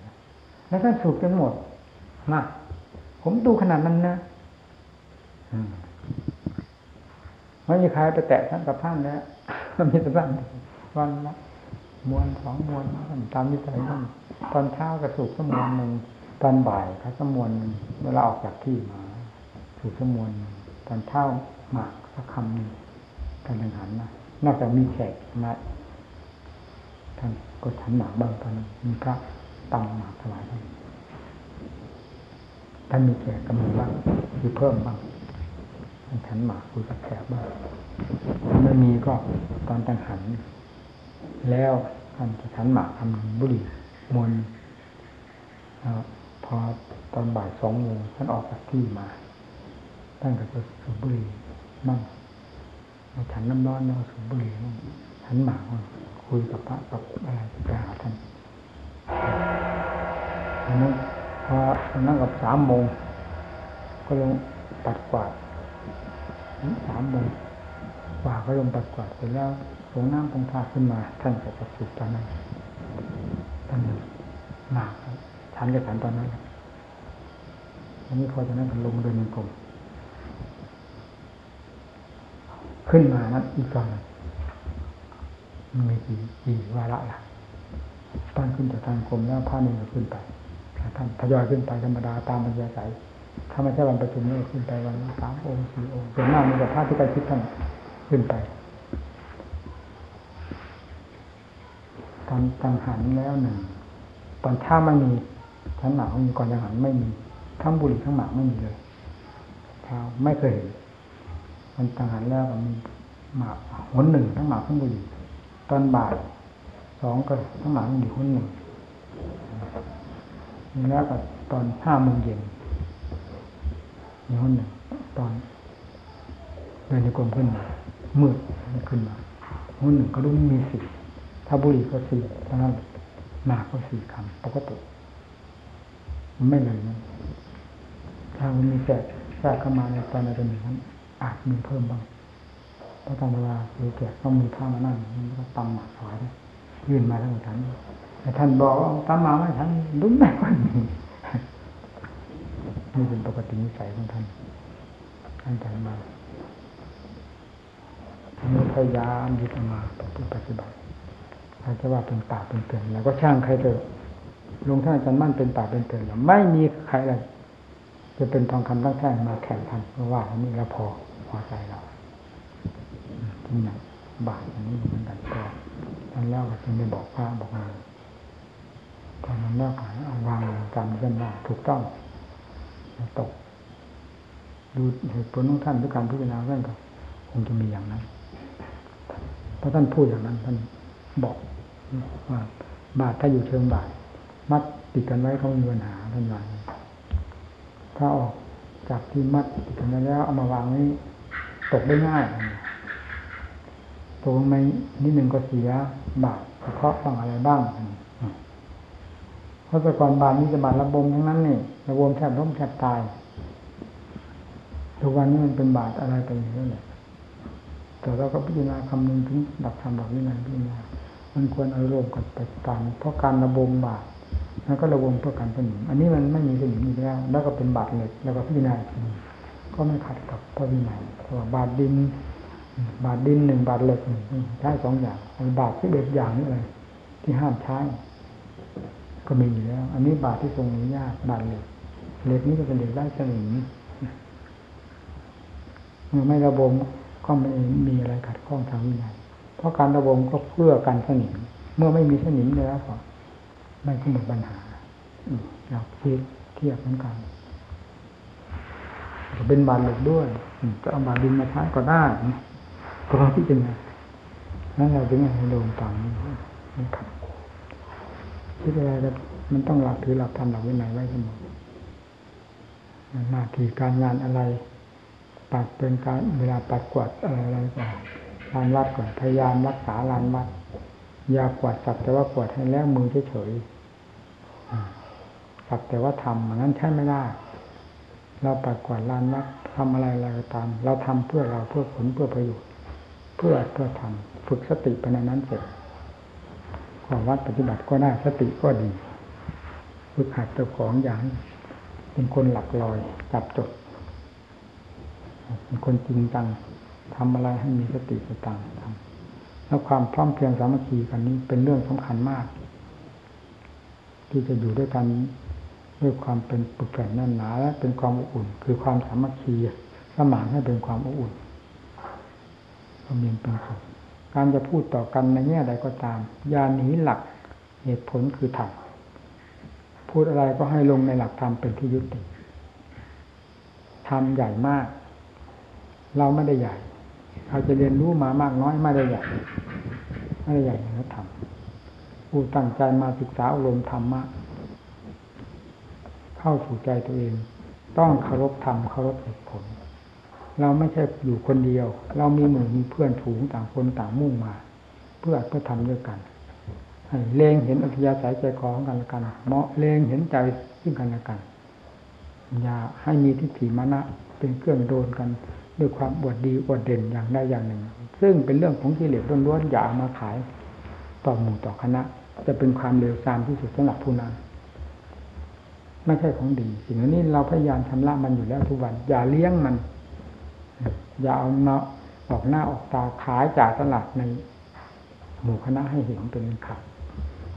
A: แล้วท่านสูบจนหมดนะผมดูขนาดนั้นนะไม่มีใครไปแตะท่านกับท่านแล้วมีแต่ท่านวันละมวนสองมวนตามนิสัยท่านตอนเช้ากระสุกสมวนหนึ่ง ตอนบ่ายเขาสมวนเวลาออกจากที่มา ถูกสมวนตอนเช้าหมากสักคำหนึ่งการแข่งขันนะนอกจากมีแขกมาท่านก็ฉันหมากบ้างตอนมีพระตำหมากถวายท่านท่านมีแขกกำลังบ้างคือเพิ่มบ้างท่านฉันหมากคุยกับแขกบ้างถ้าไม่มีก็ตอนตังหัน แล้วท่านจะฉันหมากทำบุหรี่มนพ อตอนบ่ายสองโมงท่านออกจากที่มาท่านก็จะสูบบุหรี่มั่งฉันน้ำร้อนแล้วสูบบุหรี่มั่งฉันหมากคุยกับพระกับอะไรไปหาท่านนั้นพอนั่งกับสามโมงก็ลงปัดกวาดสามโมงกว่าก็ลงปัดกวาดเสร็จแล้วสงน้ำคงทาขึ้นมา ท่านก็จะสูบตอนนั้นท่านหมาก ฉันกับฉันตอนนั้นอันนี้พอจากนั้นก็ลงเดินในกลมขึ้นมานั้นอีกตอนนึงมีกี่กี่วาระล่ะตอนขึ้นจากทางกรมแล้วพระนึงก็ขึ้นไปท่านทยอยขึ้นไปธรรมดาตามปัญญาสายถ้าไม่ใช่วันประชุมนี่ขึ้นไปวันสามองค์สี่องค์ส่วนมากมีแต่พระที่ใกล้ชิดท่านขึ้นไปตอนตังหันแล้วหนึ่งตอนเช้าไม่มี ชั้นหมากไม่มีก่อนยังหันไม่มีทั้งบุหรี่ทั้งหมากไม่มีเลยเช้าไม่เคยเห็นมันตังหันแล้วมันมีหมากหนหนึ่งทั้งหมากทั้งบุหรี่ตอนบ่ายสองก็ทั้งหมากอยู่หนหนึ่งแล้วก็ตอนห้าโมงเย็นมีหนหนึ่งตอนเดินในกรมขึ้นมามืดขึ้นมาหนหนึ่งก็รู้มีสี่ถ้าบุหรี่ก็สี่เท่านั้นหมากก็สี่คำปกติ ไม่เลยนะถ้ามันมีแทรกแทรกเข้ามาในตอนในตอนนั้นอาจมีเพิ่มบ้างเพราะตอนเวลาหรือแกต้องมีผ้ามานั่งมันก็ตำหมากถวายยื่นมาทั้งฉันแต่ท่านบอกว่าตำหมาไม่ทันดุ้มไม่ค่อยมีนี่เป็นปกตินิสัยของท่านท่านใจมาท่านพยายามยึดมาปฏิบัติใครจะว่าเป็นป่าเป็นเตือนแล้วก็ช่างใครเถอะ ลงท่านอาจารย์มั่นเป็นป่าเป็นเตือนแล้วไม่มีใครเลยจะเป็นทองคำตั้งแท่งมาแข่งทันเพราะว่าอันนี้เราพอพอใจเราที่ไหนบาทอันนี้เหมือนกันก็ท่านแล้วก็จึงได้บอกพระบอกงาตอนนั้นแล้วก็เอาวางกรรมเช่นว่าถูกต้องตกดูเหตุผลของท่านด้วยการพิจารณาเรื่องก็คงจะมีอย่างนั้น เพราะท่านพูดอย่างนั้น ท่านบอกว่าบาทถ้าอยู่เชิงบาท มัดติดกันไว้เขามีปัญหาท่านว่าถ้าออกจากที่มัดติดกันแล้วเอามาวางนี้ตกได้ง่ายตกลงไปนิดหนึ่งก็เสียบาทเฉพาะบ้างอะไรบ้างเพราะแต่ก่อนบาทนี้จะบาทระบมทั้งนั้นนี่ระบมแทบล้มแทบตายทุกวันนี้มันเป็นบาทอะไรไปอย่างนี้แหละแต่เราก็พิจารณาคำนึงถึงดักธรรมดักวินัยพิจารณามันควรอารมณ์กับไปตามเพราะการระบมบาท แล้วก็ระวงเพื่อการสนิมอันนี้มันไม่มีสนิมอีกแล้ว แล้วก็เป็นบาทเหล็กแล้วก็พิจารณาก็ไม่ขัดกับพระวินัยเพราะบาทดิน บาทดินหนึ่งบาทเหล็กหนึ่งใช้สองอย่างบาทที่เบ็ดอย่างนี้เลยที่ห้ามใช้ก็มีอยู่แล้ว อันนี้บาทที่ทรงอนุญาตบาทเหล็กเหล็กนี้ก็เป็นเหล็กได้สนิมเมื่อไม่ระบมก็ไม่มีอะไรขัดข้องทางวินัยเพราะการระบมก็เพื่อการสนิม เมื่อไม่มีสนิมแล้วก็ ไม่ก็หมดปัญหาเราคิดเทียบเหมือนกันเป็นบาทเหลกด้วยจะเอาบาทดินมาใช้ก็ได้ก็พิจารณานั่นเราถึงให้ลงต่างนี่ครับคิดอะไรมันต้องหลักถือหลักธรรมหลักวินัยไว้เสมอหน้าที่การงานอะไรปัดเป็นการเวลาปัดกวาดอะไรอะไรก่อนลานวัดก่อนพยายามรักษาลานวัด ยากวาดสักแต่ว่ากวาดให้แล้วมือเฉยๆสักแต่ว่าทำอย่างนั้นใช่ไม่ได้ เราปัดกวาดลานวัดทำอะไรอะไรก็ตาม เราทำเพื่อเราเพื่อผลเพื่อประโยชน์ เพื่อเพื่อทำฝึกสติไปในนั้นเสร็จขอวัดปฏิบัติก็ได้สติก็ดีฝึกหัดเจ้าของอย่างเป็นคนหลักลอยจับจดเป็นคนจริงจังทำอะไรให้มีสติสตังทำ แล้วความพร้อมเพียงสามัคคีกันนี้เป็นเรื่องสำคัญมาก ที่จะอยู่ด้วยกันด้วยความเป็นปึกแผ่นแน่นหนาและเป็นความอบอุ่น คือความสามัคคีสมานให้เป็นความอบอุ่นความเย็นเป็นสุขการจะพูดต่อกันในแง่ใดก็ตามยาหนีหลักเหตุผลคือธรรมพูดอะไรก็ให้ลงในหลักธรรมเป็นที่ยุติธรรมใหญ่มาก เราไม่ได้ใหญ่ เราจะเรียนรู้มามากน้อยไม่ได้ใหญ่ไม่ได้ใหญ่นธรรมผู้ตั้งใจมาศึกษาอารมณ์ธรรมะเข้าสู่ใจตัวเอง ต้องเคารพธรรมเคารพเหตุผล เราไม่ใช่อยู่คนเดียว เรามีหมู่มีเพื่อนฝูงต่างคนต่างมุ่งมา เพื่อเพื่อทำด้วยกันให้เลงเห็นอัธยาศัยใจคอของกันและกันเหมาะเลงเห็นใจซึ่งกันและกันอย่าให้มีทิฏฐิมานะเป็นเครื่องโดนกัน ด้วยความอวดดีอวดเด่นอย่างใดอย่างหนึ่ง ซึ่งเป็นเรื่องของกิเลสล้วนๆอย่าเอามาขายต่อหมู่ต่อคณะ จะเป็นความเลวทรามที่สุดสำหรับผู้นั้นไม่ใช่ของดี สิ่งนี้เราพยายามชำระมันอยู่แล้วทุกวัน อย่าเลี้ยงมัน อย่าเอาเนาะออกหน้าออกตาขายจากตลาดในหมู่คณะให้เห็นเป็นขาด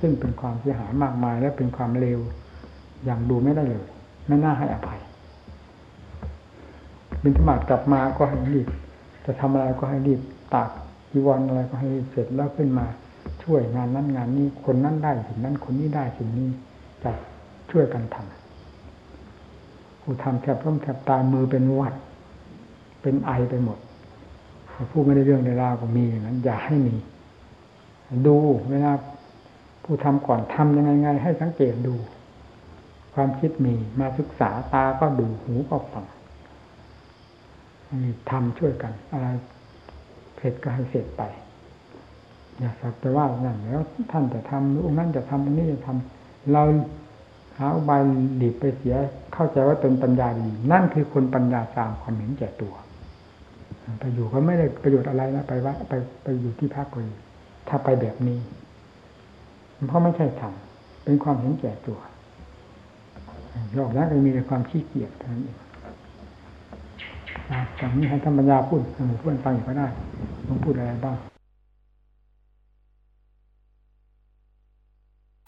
A: ซึ่งเป็นความเสียหายมากมายและเป็นความเลวอย่างดูไม่ได้เลย ไม่น่าให้อภัย บินธบัตกลับมาก็ให้รีบ จะทำอะไรก็ให้รีบตากจีวรอะไรก็ให้รีบเสร็จแล้วขึ้นมา ช่วยงานนั้นงานนี้คนนั้นได้สิ่งนั้นคนนี้ได้สิ่งนี้จะช่วยกันทำผู้ทำแทบร่มแทบตายมือเป็นวัด เป็นไอไปหมดผู้ไม่ได้เรื่องในราวก็มีอย่างนั้น อย่าให้มี ดูเวลาผู้ทำก่อนทำยังไงไง ให้สังเกตดู ความคิดมีมาศึกษาตาก็ดูหูก็ฟัง ทำช่วยกัน อะไรเสร็จก็ให้เสร็จไปอย่าสักแต่ว่านั่นแล้วท่านจะทำองค์นั้นจะทำองค์นี้จะทำเราหาอุบายหลีบไปเสีย เข้าใจว่าตนปัญญาดี นั่นคือคนปัญญาสามความเห็นแก่ตัวไปอยู่ก็ไม่ได้ประโยชน์อะไรนะไปว่าไปไปอยู่ที่พักเลยถ้าไปแบบนี้เพราะไม่ใช่ธรรมเป็นความเห็นแก่ตัวหลอกแล้วก็มีแต่ความขี้เกียจเท่านั้นเอง จากนี้ให้ธรรมญาพูดเพื่อนฟังอยู่ก็ได้ต้องพูดอะไรบ้าง